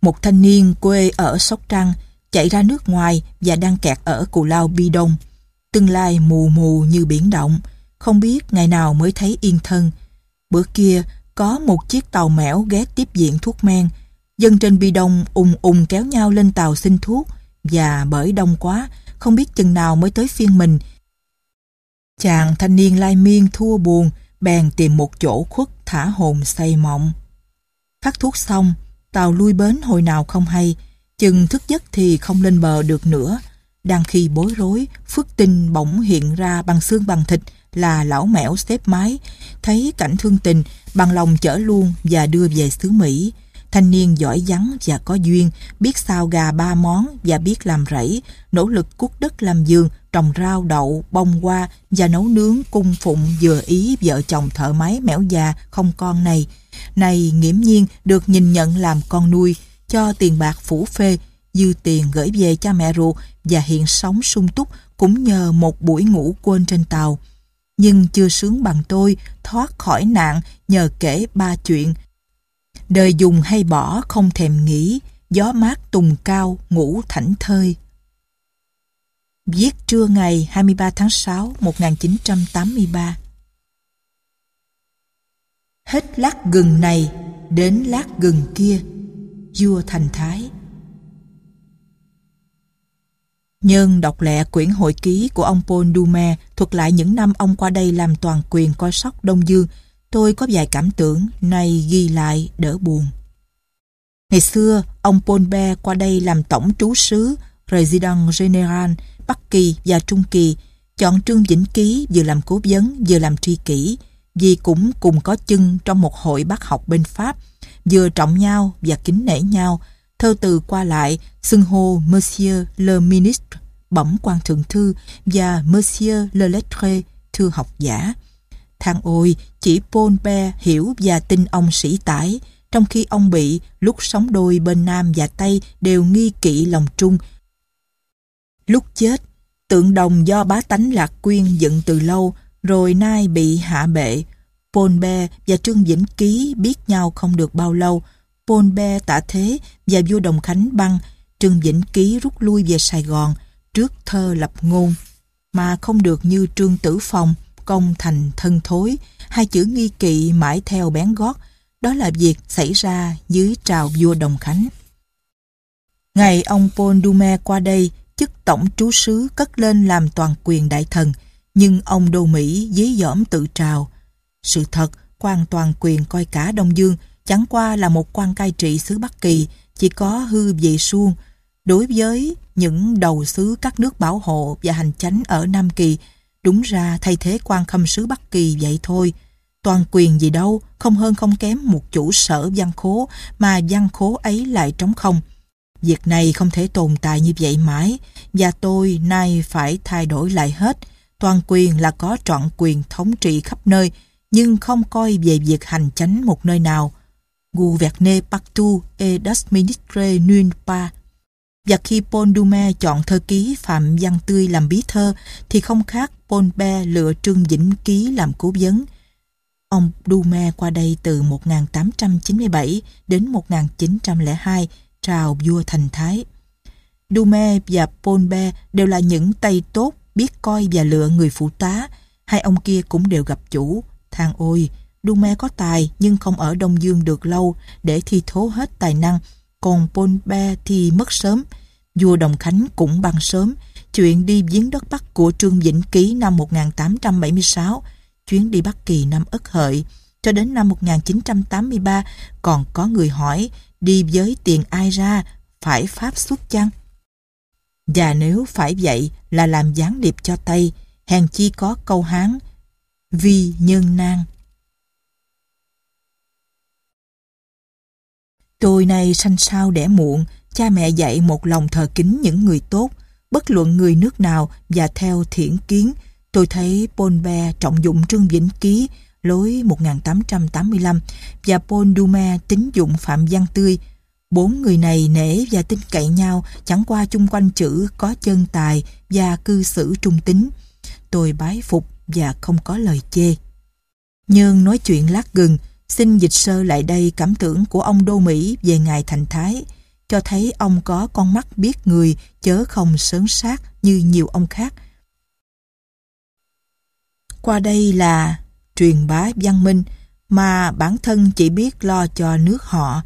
Một thanh niên quê ở Sóc Trăng chạy ra nước ngoài và đang kẹt ở Cù Lao Bi Đông. Tương lai mù mù như biển động, không biết ngày nào mới thấy yên thân. Bữa kia, có một chiếc tàu mẻo ghé tiếp diện thuốc men. Dân trên bi đông ùng ùng kéo nhau lên tàu xin thuốc và bởi đông quá, không biết chừng nào mới tới phiên mình. Chàng thanh niên lai miên thua buồn, bèn tìm một chỗ khuất thả hồn say mộng. Phát thuốc xong, tàu lui bến hồi nào không hay, chừng thức giấc thì không lên bờ được nữa. Đang khi bối rối, phước tinh bỗng hiện ra bằng xương bằng thịt là lão mẻo xếp mái, thấy cảnh thương tình, bằng lòng chở luôn và đưa về xứ Mỹ. Thanh niên giỏi vắng và có duyên, biết sao gà ba món và biết làm rẫy, nỗ lực cuốc đất làm giường, trồng rau đậu, bông hoa và nấu nướng cung phụng vừa ý vợ chồng thợ máy mẻo già không con này. Này nghiễm nhiên được nhìn nhận làm con nuôi, cho tiền bạc phủ phê, dư tiền gửi về cha mẹ ruột và hiện sống sung túc cũng nhờ một buổi ngủ quên trên tàu nhưng chưa sướng bằng tôi thoát khỏi nạn nhờ kể ba chuyện. Đời dùng hay bỏ không thèm nghĩ, gió mát tùng cao ngủ thảnh thơi. Viết trưa ngày 23 tháng 6 1983 Hết lát gừng này đến lát gừng kia, vua thành thái. Nhân đọc lẹ quyển hội ký của ông Paul Dume thuật lại những năm ông qua đây làm toàn quyền coi sóc Đông Dương. Tôi có vài cảm tưởng, nay ghi lại đỡ buồn. Ngày xưa, ông Paul qua đây làm tổng trú sứ, Resident General Bắc Kỳ và Trung Kỳ chọn Trương Vĩnh Ký vừa làm cố vấn vừa làm tri kỷ vì cũng cùng có chân trong một hội bác học bên Pháp vừa trọng nhau và kính nể nhau thơ từ qua lại xưng hô Monsieur le Ministre bẩm quan thượng thư và Monsieur le Lettré thư học giả. Thang ôi, chỉ Paul Be hiểu và tin ông sĩ tải, trong khi ông bị lúc sống đôi bên Nam và Tây đều nghi kỵ lòng trung. Lúc chết, tượng đồng do bá tánh Lạc Quyên dựng từ lâu, rồi nay bị hạ bệ. Paul Be và Trương Vĩnh Ký biết nhau không được bao lâu. Paul Be tạ thế và vua Đồng Khánh băng, Trương Vĩnh Ký rút lui về Sài Gòn, trước thơ lập ngôn, mà không được như Trương Tử Phong, công thành thân thối, hai chữ nghi kỵ mãi theo bén gót, đó là việc xảy ra dưới trào vua Đồng Khánh. Ngày ông Paul Dume qua đây, chức tổng trú sứ cất lên làm toàn quyền đại thần, nhưng ông Đô Mỹ dí dỏm tự trào. Sự thật, quan toàn quyền coi cả Đông Dương chẳng qua là một quan cai trị xứ Bắc Kỳ, chỉ có hư vị suông. Đối với những đầu sứ các nước bảo hộ và hành chánh ở Nam Kỳ, đúng ra thay thế quan khâm sứ Bắc Kỳ vậy thôi. Toàn quyền gì đâu, không hơn không kém một chủ sở văn khố mà văn khố ấy lại trống không. Việc này không thể tồn tại như vậy mãi và tôi nay phải thay đổi lại hết. Toàn quyền là có trọn quyền thống trị khắp nơi nhưng không coi về việc hành chánh một nơi nào. Gouverneur partout et d'administrer nulle part. Và khi Paul Dume chọn thơ ký Phạm Văn Tươi làm bí thơ thì không khác Paul Be lựa Trương Vĩnh Ký làm cố vấn. Ông Dume qua đây từ 1897 đến 1902 trào vua thành thái. Dume và Paul Be đều là những tay tốt biết coi và lựa người phụ tá. Hai ông kia cũng đều gặp chủ. Thang ôi, Dume có tài nhưng không ở Đông Dương được lâu để thi thố hết tài năng còn Paul Be thì mất sớm. Vua Đồng Khánh cũng băng sớm. Chuyện đi viếng đất Bắc của Trương Vĩnh Ký năm 1876, chuyến đi Bắc Kỳ năm Ất Hợi, cho đến năm 1983 còn có người hỏi đi với tiền ai ra, phải Pháp xuất chăng? Và nếu phải vậy là làm gián điệp cho Tây, hèn chi có câu Hán, vi nhân nan. Tôi này sanh sao đẻ muộn, cha mẹ dạy một lòng thờ kính những người tốt, bất luận người nước nào và theo thiển kiến. Tôi thấy Paul Be trọng dụng Trương Vĩnh Ký, lối 1885 và Paul Dume tính dụng Phạm Văn Tươi. Bốn người này nể và tin cậy nhau chẳng qua chung quanh chữ có chân tài và cư xử trung tính. Tôi bái phục và không có lời chê. nhưng nói chuyện lát gừng, Xin dịch sơ lại đây cảm tưởng của ông Đô Mỹ về Ngài Thành Thái, cho thấy ông có con mắt biết người chớ không sớn sát như nhiều ông khác. Qua đây là truyền bá văn minh mà bản thân chỉ biết lo cho nước họ.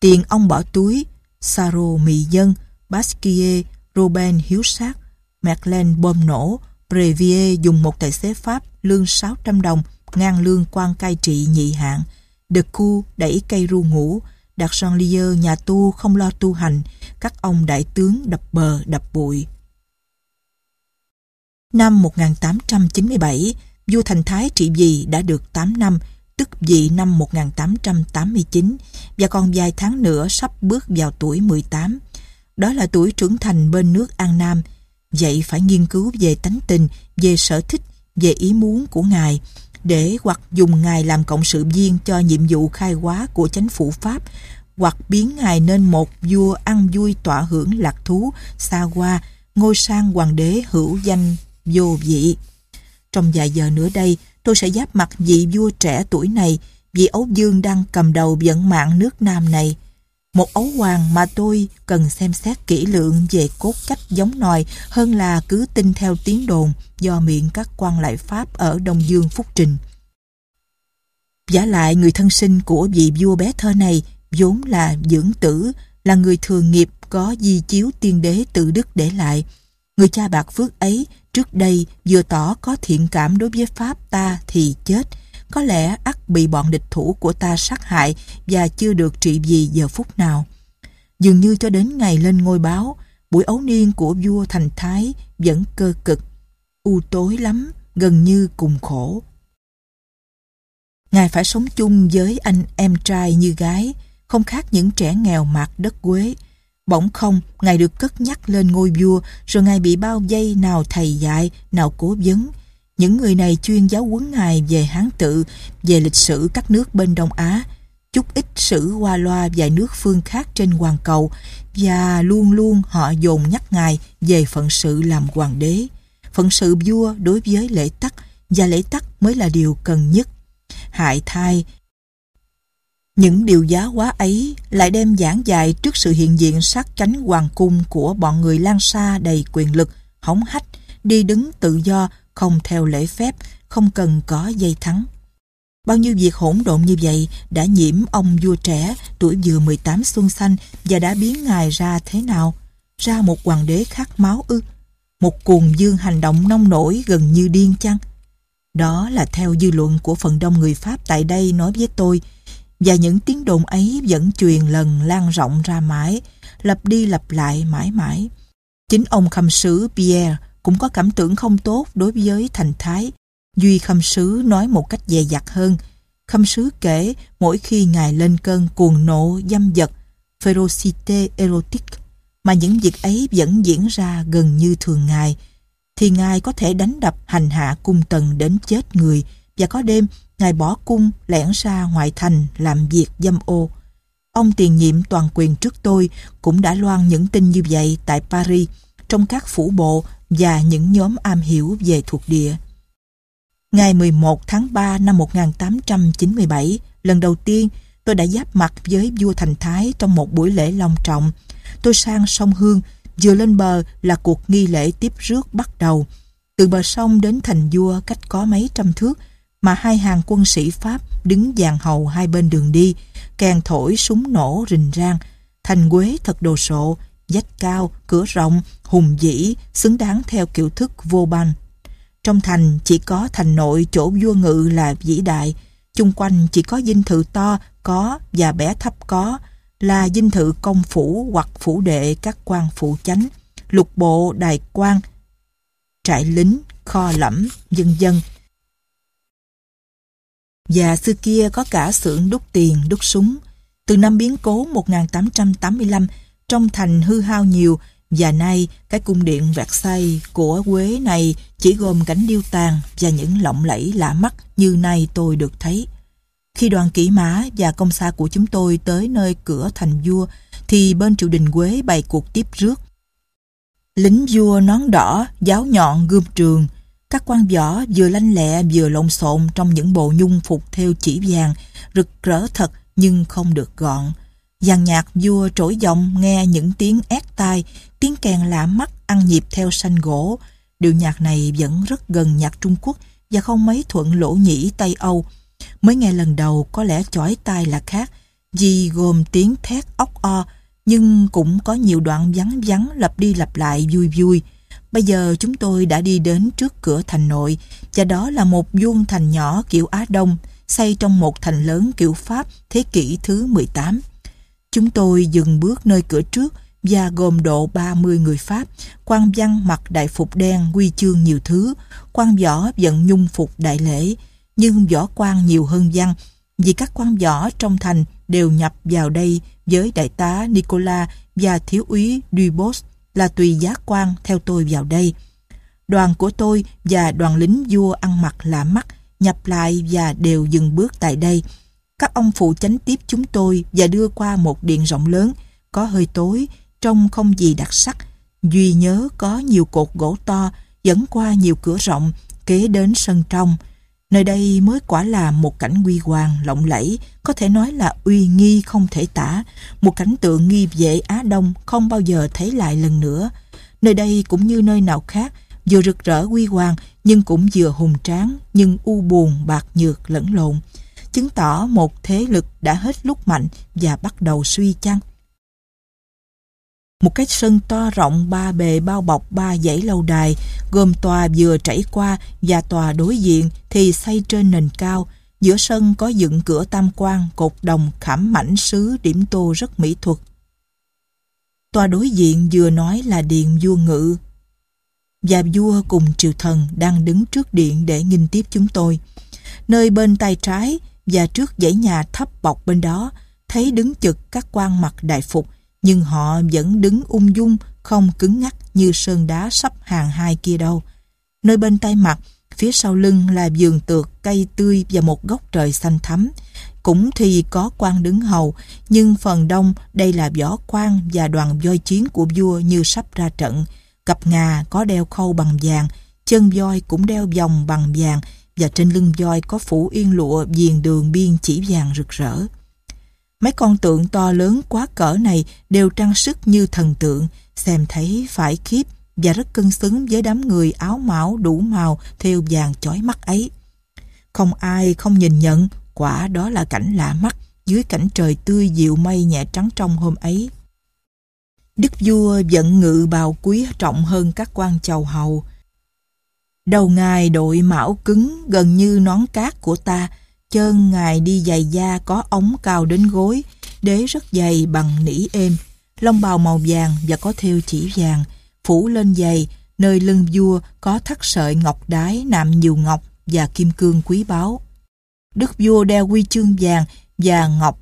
Tiền ông bỏ túi, Saro mì dân, Basquier, Robin hiếu sát, Merlin bom nổ, Brevier dùng một tài xế Pháp lương 600 đồng, ngang lương quan cai trị nhị hạng, De Cu đẩy cây ru ngủ, đặt Jean nhà tu không lo tu hành, các ông đại tướng đập bờ đập bụi. Năm 1897, vua Thành Thái trị vì đã được 8 năm, tức vị năm 1889, và còn vài tháng nữa sắp bước vào tuổi 18. Đó là tuổi trưởng thành bên nước An Nam, vậy phải nghiên cứu về tánh tình, về sở thích, về ý muốn của Ngài, để hoặc dùng Ngài làm cộng sự viên cho nhiệm vụ khai hóa của chánh phủ Pháp, hoặc biến Ngài nên một vua ăn vui tỏa hưởng lạc thú, xa hoa, ngôi sang hoàng đế hữu danh vô vị. Trong vài giờ nữa đây, tôi sẽ giáp mặt vị vua trẻ tuổi này, vị Ấu Dương đang cầm đầu vận mạng nước Nam này. Một ấu hoàng mà tôi cần xem xét kỹ lưỡng về cốt cách giống nòi hơn là cứ tin theo tiếng đồn do miệng các quan lại Pháp ở Đông Dương Phúc Trình. Giả lại người thân sinh của vị vua bé thơ này vốn là dưỡng tử, là người thường nghiệp có di chiếu tiên đế tự đức để lại. Người cha bạc phước ấy trước đây vừa tỏ có thiện cảm đối với Pháp ta thì chết, có lẽ ắt bị bọn địch thủ của ta sát hại và chưa được trị gì giờ phút nào. Dường như cho đến ngày lên ngôi báo, buổi ấu niên của vua Thành Thái vẫn cơ cực, u tối lắm, gần như cùng khổ. Ngài phải sống chung với anh em trai như gái, không khác những trẻ nghèo mạt đất quế. Bỗng không, Ngài được cất nhắc lên ngôi vua, rồi Ngài bị bao dây nào thầy dạy, nào cố vấn. Những người này chuyên giáo huấn Ngài về Hán tự, về lịch sử các nước bên Đông Á, chút ít sử qua loa vài nước phương khác trên hoàng cầu và luôn luôn họ dồn nhắc Ngài về phận sự làm hoàng đế. Phận sự vua đối với lễ tắc và lễ tắc mới là điều cần nhất. Hại thai những điều giá quá ấy lại đem giảng dài trước sự hiện diện sát cánh hoàng cung của bọn người lan xa đầy quyền lực, hống hách, đi đứng tự do, không theo lễ phép, không cần có dây thắng. Bao nhiêu việc hỗn độn như vậy đã nhiễm ông vua trẻ tuổi vừa 18 xuân xanh và đã biến ngài ra thế nào? Ra một hoàng đế khát máu ư? Một cuồng dương hành động nông nổi gần như điên chăng? Đó là theo dư luận của phần đông người Pháp tại đây nói với tôi và những tiếng đồn ấy vẫn truyền lần lan rộng ra mãi, lặp đi lặp lại mãi mãi. Chính ông khâm sứ Pierre cũng có cảm tưởng không tốt đối với thành thái. Duy khâm sứ nói một cách dè dặt hơn. Khâm sứ kể mỗi khi ngài lên cơn cuồng nộ dâm dật, ferocité erotique, mà những việc ấy vẫn diễn ra gần như thường ngày, thì ngài có thể đánh đập hành hạ cung tần đến chết người và có đêm ngài bỏ cung lẻn ra ngoại thành làm việc dâm ô. Ông tiền nhiệm toàn quyền trước tôi cũng đã loan những tin như vậy tại Paris trong các phủ bộ và những nhóm am hiểu về thuộc địa. Ngày 11 tháng 3 năm 1897, lần đầu tiên tôi đã giáp mặt với vua Thành Thái trong một buổi lễ long trọng. Tôi sang sông Hương, vừa lên bờ là cuộc nghi lễ tiếp rước bắt đầu. Từ bờ sông đến thành vua cách có mấy trăm thước, mà hai hàng quân sĩ Pháp đứng dàn hầu hai bên đường đi, kèn thổi súng nổ rình rang. Thành Quế thật đồ sộ, dách cao, cửa rộng, hùng dĩ, xứng đáng theo kiểu thức vô banh. Trong thành chỉ có thành nội chỗ vua ngự là vĩ đại, chung quanh chỉ có dinh thự to có và bé thấp có, là dinh thự công phủ hoặc phủ đệ các quan phụ chánh, lục bộ đài quan, trại lính, kho lẫm, dân dân. Và xưa kia có cả xưởng đúc tiền, đúc súng. Từ năm biến cố 1885, trong thành hư hao nhiều và nay cái cung điện Versailles của Quế này chỉ gồm cảnh điêu tàn và những lộng lẫy lạ mắt như nay tôi được thấy. Khi đoàn kỵ mã và công xa của chúng tôi tới nơi cửa thành vua thì bên triều đình Quế bày cuộc tiếp rước. Lính vua nón đỏ, giáo nhọn gươm trường, các quan võ vừa lanh lẹ vừa lộn xộn trong những bộ nhung phục theo chỉ vàng, rực rỡ thật nhưng không được gọn. Dàn nhạc vua trỗi giọng nghe những tiếng ép tai, tiếng kèn lạ mắt ăn nhịp theo sanh gỗ. Điệu nhạc này vẫn rất gần nhạc Trung Quốc và không mấy thuận lỗ nhĩ Tây Âu. Mới nghe lần đầu có lẽ chói tai là khác, vì gồm tiếng thét óc o, nhưng cũng có nhiều đoạn vắng vắng lặp đi lặp lại vui vui. Bây giờ chúng tôi đã đi đến trước cửa thành nội và đó là một vuông thành nhỏ kiểu Á Đông xây trong một thành lớn kiểu Pháp thế kỷ thứ 18. Chúng tôi dừng bước nơi cửa trước và gồm độ 30 người Pháp, quan văn mặc đại phục đen quy chương nhiều thứ, quan võ vận nhung phục đại lễ, nhưng võ quan nhiều hơn văn vì các quan võ trong thành đều nhập vào đây với đại tá Nicola và thiếu úy Dubos là tùy giá quan theo tôi vào đây. Đoàn của tôi và đoàn lính vua ăn mặc lạ mắt nhập lại và đều dừng bước tại đây. Các ông phụ chánh tiếp chúng tôi và đưa qua một điện rộng lớn, có hơi tối, trông không gì đặc sắc. Duy nhớ có nhiều cột gỗ to dẫn qua nhiều cửa rộng kế đến sân trong. Nơi đây mới quả là một cảnh quy hoàng lộng lẫy, có thể nói là uy nghi không thể tả, một cảnh tượng nghi vệ Á Đông không bao giờ thấy lại lần nữa. Nơi đây cũng như nơi nào khác, vừa rực rỡ quy hoàng nhưng cũng vừa hùng tráng, nhưng u buồn bạc nhược lẫn lộn, chứng tỏ một thế lực đã hết lúc mạnh và bắt đầu suy chăng. Một cái sân to rộng ba bề bao bọc ba dãy lâu đài, gồm tòa vừa trải qua và tòa đối diện thì xây trên nền cao. Giữa sân có dựng cửa tam quan, cột đồng, khảm mảnh sứ điểm tô rất mỹ thuật. Tòa đối diện vừa nói là điện vua ngự. Và vua cùng triều thần đang đứng trước điện để nghinh tiếp chúng tôi. Nơi bên tay trái và trước dãy nhà thấp bọc bên đó thấy đứng chực các quan mặc đại phục nhưng họ vẫn đứng ung dung không cứng ngắc như sơn đá sắp hàng hai kia đâu. Nơi bên tay mặt phía sau lưng là vườn tược cây tươi và một góc trời xanh thắm cũng thì có quan đứng hầu, nhưng phần đông đây là võ quan và đoàn voi chiến của vua như sắp ra trận. Cặp ngà có đeo khâu bằng vàng, chân voi cũng đeo vòng bằng vàng và trên lưng voi có phủ yên lụa viền đường biên chỉ vàng rực rỡ. Mấy con tượng to lớn quá cỡ này đều trang sức như thần tượng, xem thấy phải khiếp và rất cân xứng với đám người áo mão đủ màu theo vàng chói mắt ấy. Không ai không nhìn nhận Quả đó là cảnh lạ mắt dưới cảnh trời tươi dịu mây nhẹ trắng trong hôm ấy. Đức vua giận ngự bào quý trọng hơn các quan chầu hầu. Đầu ngài đội mão cứng gần như nón cát của ta, chân ngài đi giày da có ống cao đến gối, đế rất dày bằng nỉ êm, lông bào màu vàng và có thêu chỉ vàng, phủ lên giày, nơi lưng vua có thắt sợi ngọc đái nạm nhiều ngọc và kim cương quý báu. Đức vua đeo huy chương vàng và ngọc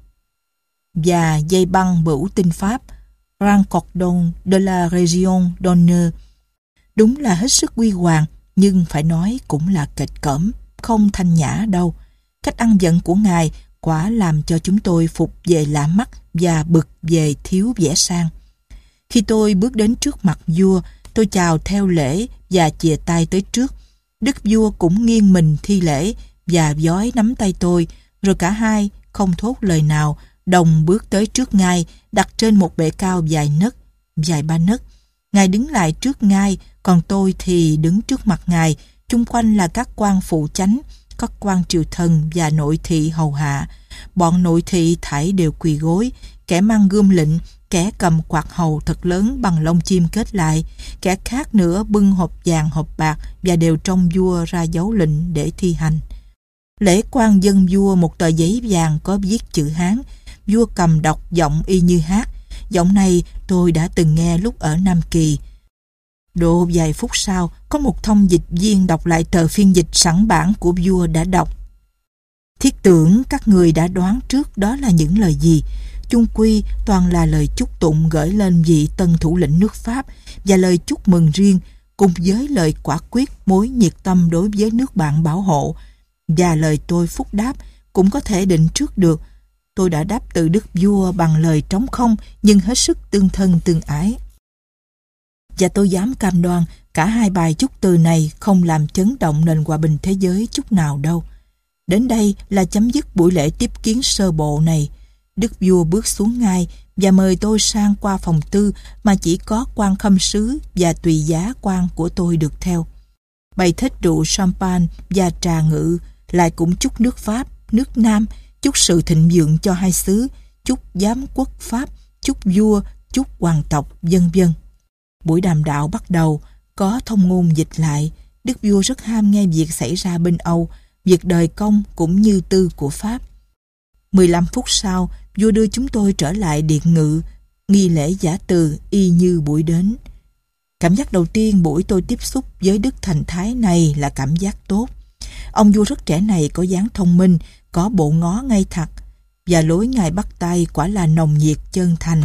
và dây băng bửu tinh Pháp Grand Cordon de la Région d'Honneur. Đúng là hết sức quy hoàng, nhưng phải nói cũng là kịch cỡm, không thanh nhã đâu. Cách ăn giận của ngài quả làm cho chúng tôi phục về lạ mắt và bực về thiếu vẻ sang. Khi tôi bước đến trước mặt vua, tôi chào theo lễ và chìa tay tới trước. Đức vua cũng nghiêng mình thi lễ và giói nắm tay tôi, rồi cả hai không thốt lời nào, đồng bước tới trước ngài đặt trên một bệ cao dài nấc, dài ba nấc. Ngài đứng lại trước ngai, còn tôi thì đứng trước mặt ngài, chung quanh là các quan phụ chánh, các quan triều thần và nội thị hầu hạ. Bọn nội thị thảy đều quỳ gối, kẻ mang gươm lệnh, kẻ cầm quạt hầu thật lớn bằng lông chim kết lại, kẻ khác nữa bưng hộp vàng hộp bạc và đều trông vua ra dấu lệnh để thi hành. Lễ quan dân vua một tờ giấy vàng có viết chữ Hán, vua cầm đọc giọng y như hát. Giọng này tôi đã từng nghe lúc ở Nam Kỳ. Độ vài phút sau, có một thông dịch viên đọc lại tờ phiên dịch sẵn bản của vua đã đọc. Thiết tưởng các người đã đoán trước đó là những lời gì. Chung quy toàn là lời chúc tụng gửi lên vị tân thủ lĩnh nước Pháp và lời chúc mừng riêng cùng với lời quả quyết mối nhiệt tâm đối với nước bạn bảo hộ và lời tôi phúc đáp cũng có thể định trước được. Tôi đã đáp từ đức vua bằng lời trống không nhưng hết sức tương thân tương ái. Và tôi dám cam đoan cả hai bài chúc từ này không làm chấn động nền hòa bình thế giới chút nào đâu. Đến đây là chấm dứt buổi lễ tiếp kiến sơ bộ này. Đức vua bước xuống ngai và mời tôi sang qua phòng tư mà chỉ có quan khâm sứ và tùy giá quan của tôi được theo. Bày thích rượu champagne và trà ngự lại cũng chúc nước Pháp, nước Nam, chúc sự thịnh vượng cho hai xứ, chúc giám quốc Pháp, chúc vua, chúc hoàng tộc, vân vân. Buổi đàm đạo bắt đầu, có thông ngôn dịch lại, đức vua rất ham nghe việc xảy ra bên Âu, việc đời công cũng như tư của Pháp. 15 phút sau, vua đưa chúng tôi trở lại điện ngự, nghi lễ giả từ y như buổi đến. Cảm giác đầu tiên buổi tôi tiếp xúc với Đức Thành Thái này là cảm giác tốt. Ông vua rất trẻ này có dáng thông minh, có bộ ngó ngay thật, và lối ngài bắt tay quả là nồng nhiệt chân thành.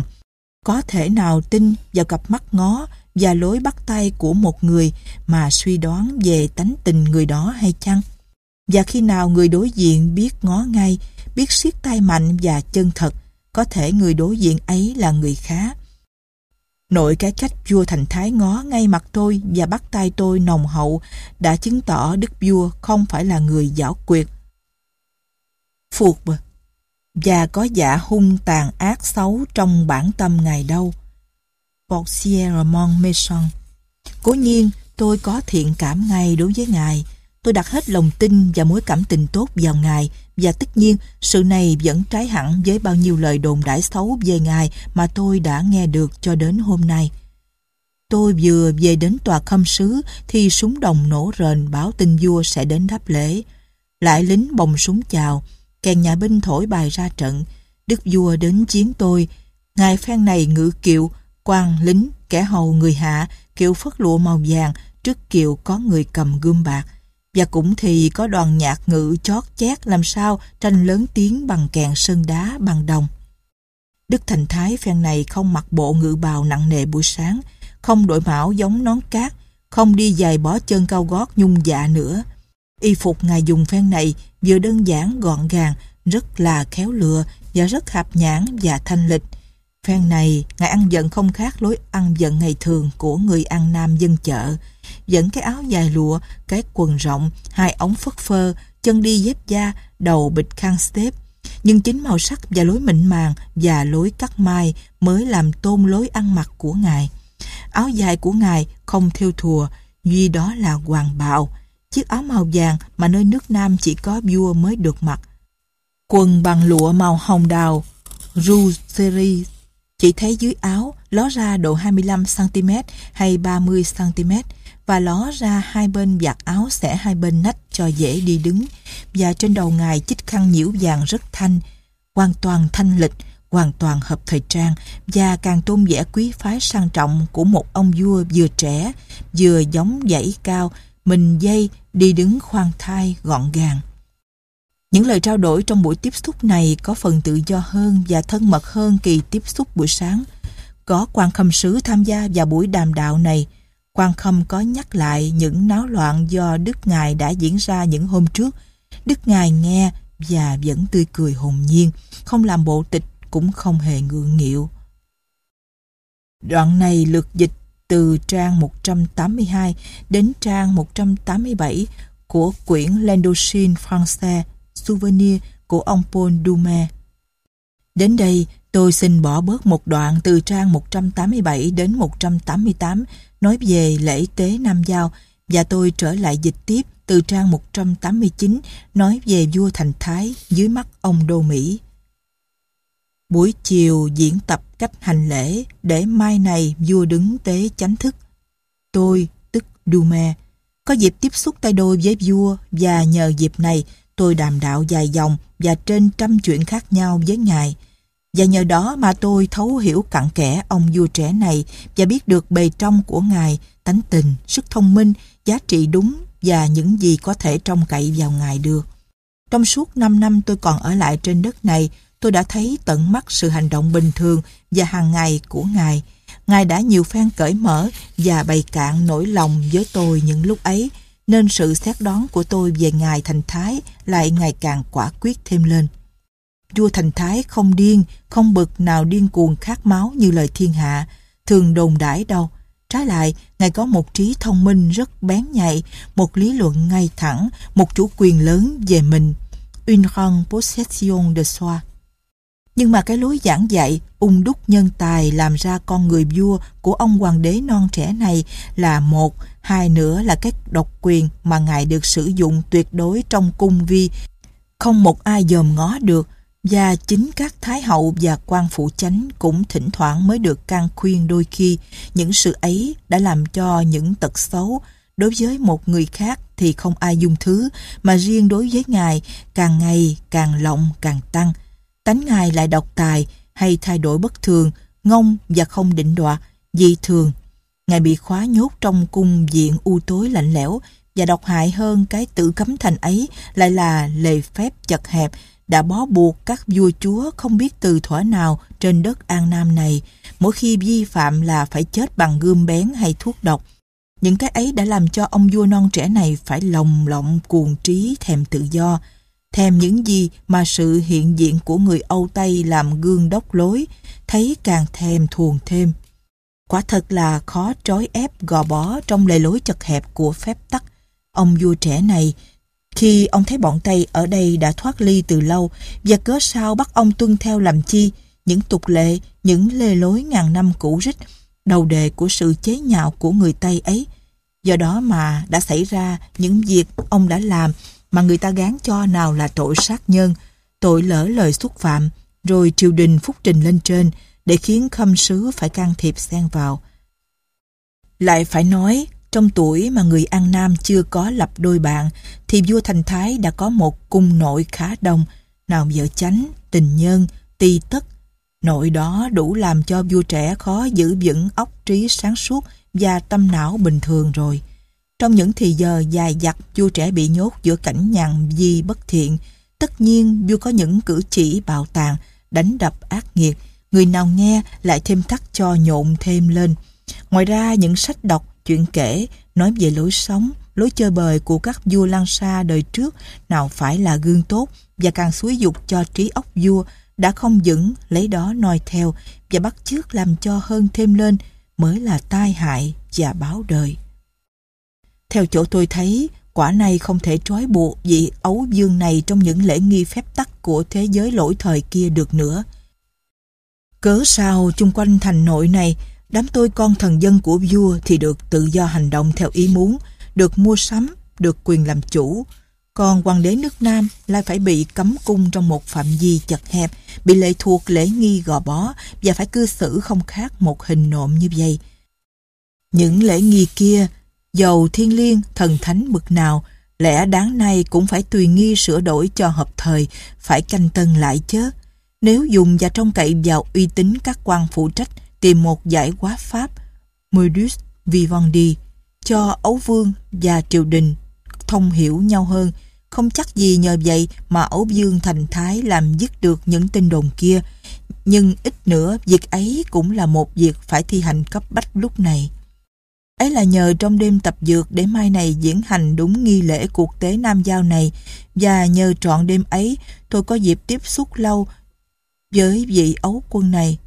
Có thể nào tin vào cặp mắt ngó và lối bắt tay của một người mà suy đoán về tánh tình người đó hay chăng? Và khi nào người đối diện biết ngó ngay, biết siết tay mạnh và chân thật, có thể người đối diện ấy là người khác. Nội cái cách vua thành thái ngó ngay mặt tôi và bắt tay tôi nồng hậu đã chứng tỏ đức vua không phải là người giảo quyệt. Phuộc và có dạ hung tàn ác xấu trong bản tâm ngài đâu. Portier Mon Maison Cố nhiên tôi có thiện cảm ngay đối với ngài Tôi đặt hết lòng tin và mối cảm tình tốt vào Ngài và tất nhiên sự này vẫn trái hẳn với bao nhiêu lời đồn đãi xấu về Ngài mà tôi đã nghe được cho đến hôm nay. Tôi vừa về đến tòa khâm sứ thì súng đồng nổ rền báo tin vua sẽ đến đáp lễ. Lại lính bồng súng chào, kèn nhà binh thổi bài ra trận. Đức vua đến chiến tôi. Ngài phen này ngự kiệu, quan lính, kẻ hầu người hạ, kiệu phất lụa màu vàng, trước kiệu có người cầm gươm bạc. Và cũng thì có đoàn nhạc ngự chót chét làm sao tranh lớn tiếng bằng kèn sơn đá bằng đồng. Đức Thành Thái phen này không mặc bộ ngự bào nặng nề buổi sáng, không đội mão giống nón cát, không đi giày bó chân cao gót nhung dạ nữa. Y phục ngài dùng phen này vừa đơn giản gọn gàng, rất là khéo lựa và rất hạp nhãn và thanh lịch. Phen này, ngài ăn giận không khác lối ăn giận ngày thường của người ăn nam dân chợ. Dẫn cái áo dài lụa, cái quần rộng, hai ống phất phơ, chân đi dép da, đầu bịch khăn step. Nhưng chính màu sắc và lối mịn màng và lối cắt mai mới làm tôn lối ăn mặc của ngài. Áo dài của ngài không theo thùa, duy đó là hoàng bạo. Chiếc áo màu vàng mà nơi nước Nam chỉ có vua mới được mặc. Quần bằng lụa màu hồng đào, Rougerie chỉ thấy dưới áo ló ra độ 25cm hay 30cm và ló ra hai bên vạt áo xẻ hai bên nách cho dễ đi đứng và trên đầu ngài chích khăn nhiễu vàng rất thanh, hoàn toàn thanh lịch, hoàn toàn hợp thời trang và càng tôn vẻ quý phái sang trọng của một ông vua vừa trẻ, vừa giống dãy cao, mình dây đi đứng khoan thai gọn gàng. Những lời trao đổi trong buổi tiếp xúc này có phần tự do hơn và thân mật hơn kỳ tiếp xúc buổi sáng. Có quan khâm sứ tham gia vào buổi đàm đạo này. Quan khâm có nhắc lại những náo loạn do Đức Ngài đã diễn ra những hôm trước. Đức Ngài nghe và vẫn tươi cười hồn nhiên, không làm bộ tịch cũng không hề ngượng nghịu. Đoạn này lược dịch từ trang 182 đến trang 187 của quyển L'Indochine Français Souvenir của ông Paul Dume. Đến đây, tôi xin bỏ bớt một đoạn từ trang 187 đến 188 nói về lễ tế Nam Giao và tôi trở lại dịch tiếp từ trang 189 nói về vua Thành Thái dưới mắt ông Đô Mỹ. Buổi chiều diễn tập cách hành lễ để mai này vua đứng tế chánh thức. Tôi, tức Dume, có dịp tiếp xúc tay đôi với vua và nhờ dịp này tôi đàm đạo dài dòng và trên trăm chuyện khác nhau với ngài. Và nhờ đó mà tôi thấu hiểu cặn kẽ ông vua trẻ này và biết được bề trong của ngài, tánh tình, sức thông minh, giá trị đúng và những gì có thể trông cậy vào ngài được. Trong suốt 5 năm tôi còn ở lại trên đất này, tôi đã thấy tận mắt sự hành động bình thường và hàng ngày của Ngài. Ngài đã nhiều phen cởi mở và bày cạn nỗi lòng với tôi những lúc ấy, nên sự xét đoán của tôi về Ngài Thành Thái lại ngày càng quả quyết thêm lên. Vua Thành Thái không điên, không bực nào điên cuồng khát máu như lời thiên hạ, thường đồn đãi đâu. Trái lại, Ngài có một trí thông minh rất bén nhạy, một lý luận ngay thẳng, một chủ quyền lớn về mình. Une grande possession de soi. Nhưng mà cái lối giảng dạy, ung đúc nhân tài làm ra con người vua của ông hoàng đế non trẻ này là một, hai nữa là cái độc quyền mà ngài được sử dụng tuyệt đối trong cung vi. Không một ai dòm ngó được, và chính các thái hậu và quan phụ chánh cũng thỉnh thoảng mới được can khuyên đôi khi. Những sự ấy đã làm cho những tật xấu. Đối với một người khác thì không ai dung thứ mà riêng đối với ngài càng ngày càng lộng càng tăng tánh ngài lại độc tài hay thay đổi bất thường, ngông và không định đoạt, dị thường. Ngài bị khóa nhốt trong cung diện u tối lạnh lẽo và độc hại hơn cái tự cấm thành ấy lại là lề phép chật hẹp đã bó buộc các vua chúa không biết từ thuở nào trên đất An Nam này, mỗi khi vi phạm là phải chết bằng gươm bén hay thuốc độc. Những cái ấy đã làm cho ông vua non trẻ này phải lồng lộng cuồng trí thèm tự do, thèm những gì mà sự hiện diện của người Âu Tây làm gương đốc lối, thấy càng thèm thuồng thêm. Quả thật là khó trói ép gò bó trong lề lối chật hẹp của phép tắc. Ông vua trẻ này, khi ông thấy bọn Tây ở đây đã thoát ly từ lâu, và cớ sao bắt ông tuân theo làm chi, những tục lệ, những lề lối ngàn năm cũ rích, đầu đề của sự chế nhạo của người Tây ấy. Do đó mà đã xảy ra những việc ông đã làm mà người ta gán cho nào là tội sát nhân, tội lỡ lời xúc phạm, rồi triều đình phúc trình lên trên để khiến khâm sứ phải can thiệp xen vào. Lại phải nói, trong tuổi mà người An Nam chưa có lập đôi bạn, thì vua Thành Thái đã có một cung nội khá đông, nào vợ chánh, tình nhân, ti tất. Nội đó đủ làm cho vua trẻ khó giữ vững óc trí sáng suốt và tâm não bình thường rồi. Trong những thì giờ dài dặt vua trẻ bị nhốt giữa cảnh nhàn di bất thiện, tất nhiên vua có những cử chỉ bạo tàn, đánh đập ác nghiệt, người nào nghe lại thêm thắt cho nhộn thêm lên. Ngoài ra những sách đọc, chuyện kể, nói về lối sống, lối chơi bời của các vua Lan xa đời trước nào phải là gương tốt và càng xúi dục cho trí óc vua đã không vững lấy đó noi theo và bắt chước làm cho hơn thêm lên mới là tai hại và báo đời. Theo chỗ tôi thấy, quả này không thể trói buộc vị ấu dương này trong những lễ nghi phép tắc của thế giới lỗi thời kia được nữa. Cớ sao chung quanh thành nội này, đám tôi con thần dân của vua thì được tự do hành động theo ý muốn, được mua sắm, được quyền làm chủ. Còn hoàng đế nước Nam lại phải bị cấm cung trong một phạm vi chật hẹp, bị lệ thuộc lễ nghi gò bó và phải cư xử không khác một hình nộm như vậy. Những lễ nghi kia, dầu thiên liêng, thần thánh bực nào, lẽ đáng nay cũng phải tùy nghi sửa đổi cho hợp thời, phải canh tân lại chứ. Nếu dùng và trông cậy vào uy tín các quan phụ trách tìm một giải quá pháp, modus vivendi, cho ấu vương và triều đình thông hiểu nhau hơn, không chắc gì nhờ vậy mà ấu dương thành thái làm dứt được những tin đồn kia, nhưng ít nữa việc ấy cũng là một việc phải thi hành cấp bách lúc này. Ấy là nhờ trong đêm tập dược để mai này diễn hành đúng nghi lễ cuộc tế Nam Giao này và nhờ trọn đêm ấy, tôi có dịp tiếp xúc lâu với vị ấu quân này.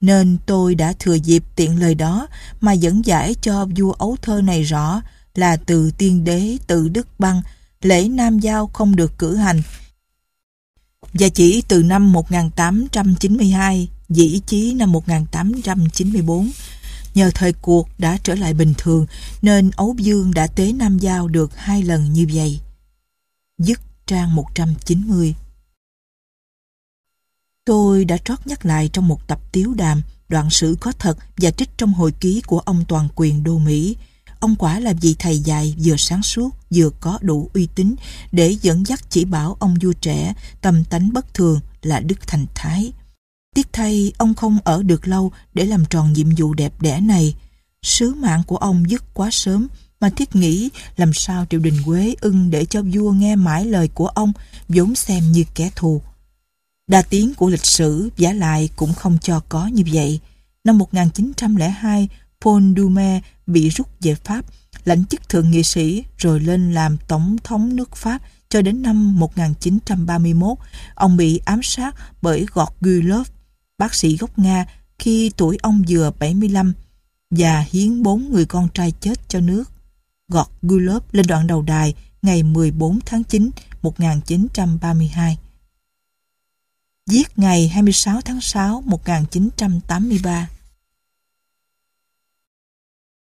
Nên tôi đã thừa dịp tiện lời đó mà dẫn giải cho vua ấu thơ này rõ là từ tiên đế tự Đức Băng, lễ Nam Giao không được cử hành và chỉ từ năm 1892 dĩ chí năm 1894 nhờ thời cuộc đã trở lại bình thường, nên Ấu Dương đã tế Nam Giao được hai lần như vậy. Dứt trang 190 Tôi đã trót nhắc lại trong một tập tiếu đàm đoạn sử có thật và trích trong hồi ký của ông toàn quyền đô Mỹ. Ông quả là vị thầy dạy vừa sáng suốt, vừa có đủ uy tín để dẫn dắt chỉ bảo ông vua trẻ tâm tánh bất thường là Đức Thành Thái. Tiếc thay ông không ở được lâu để làm tròn nhiệm vụ đẹp đẽ này. Sứ mạng của ông dứt quá sớm mà thiết nghĩ làm sao triều đình Quế ưng để cho vua nghe mãi lời của ông vốn xem như kẻ thù. Đa tiếng của lịch sử giả lại cũng không cho có như vậy. Năm 1902, Paul Dume bị rút về Pháp, lãnh chức thượng nghị sĩ rồi lên làm tổng thống nước Pháp cho đến năm 1931. Ông bị ám sát bởi Gorgulov, bác sĩ gốc Nga khi tuổi ông vừa 75 và hiến bốn người con trai chết cho nước. Gọt Gulov lên đoạn đầu đài ngày 14 tháng 9 1932 giết ngày 26 tháng 6 1983.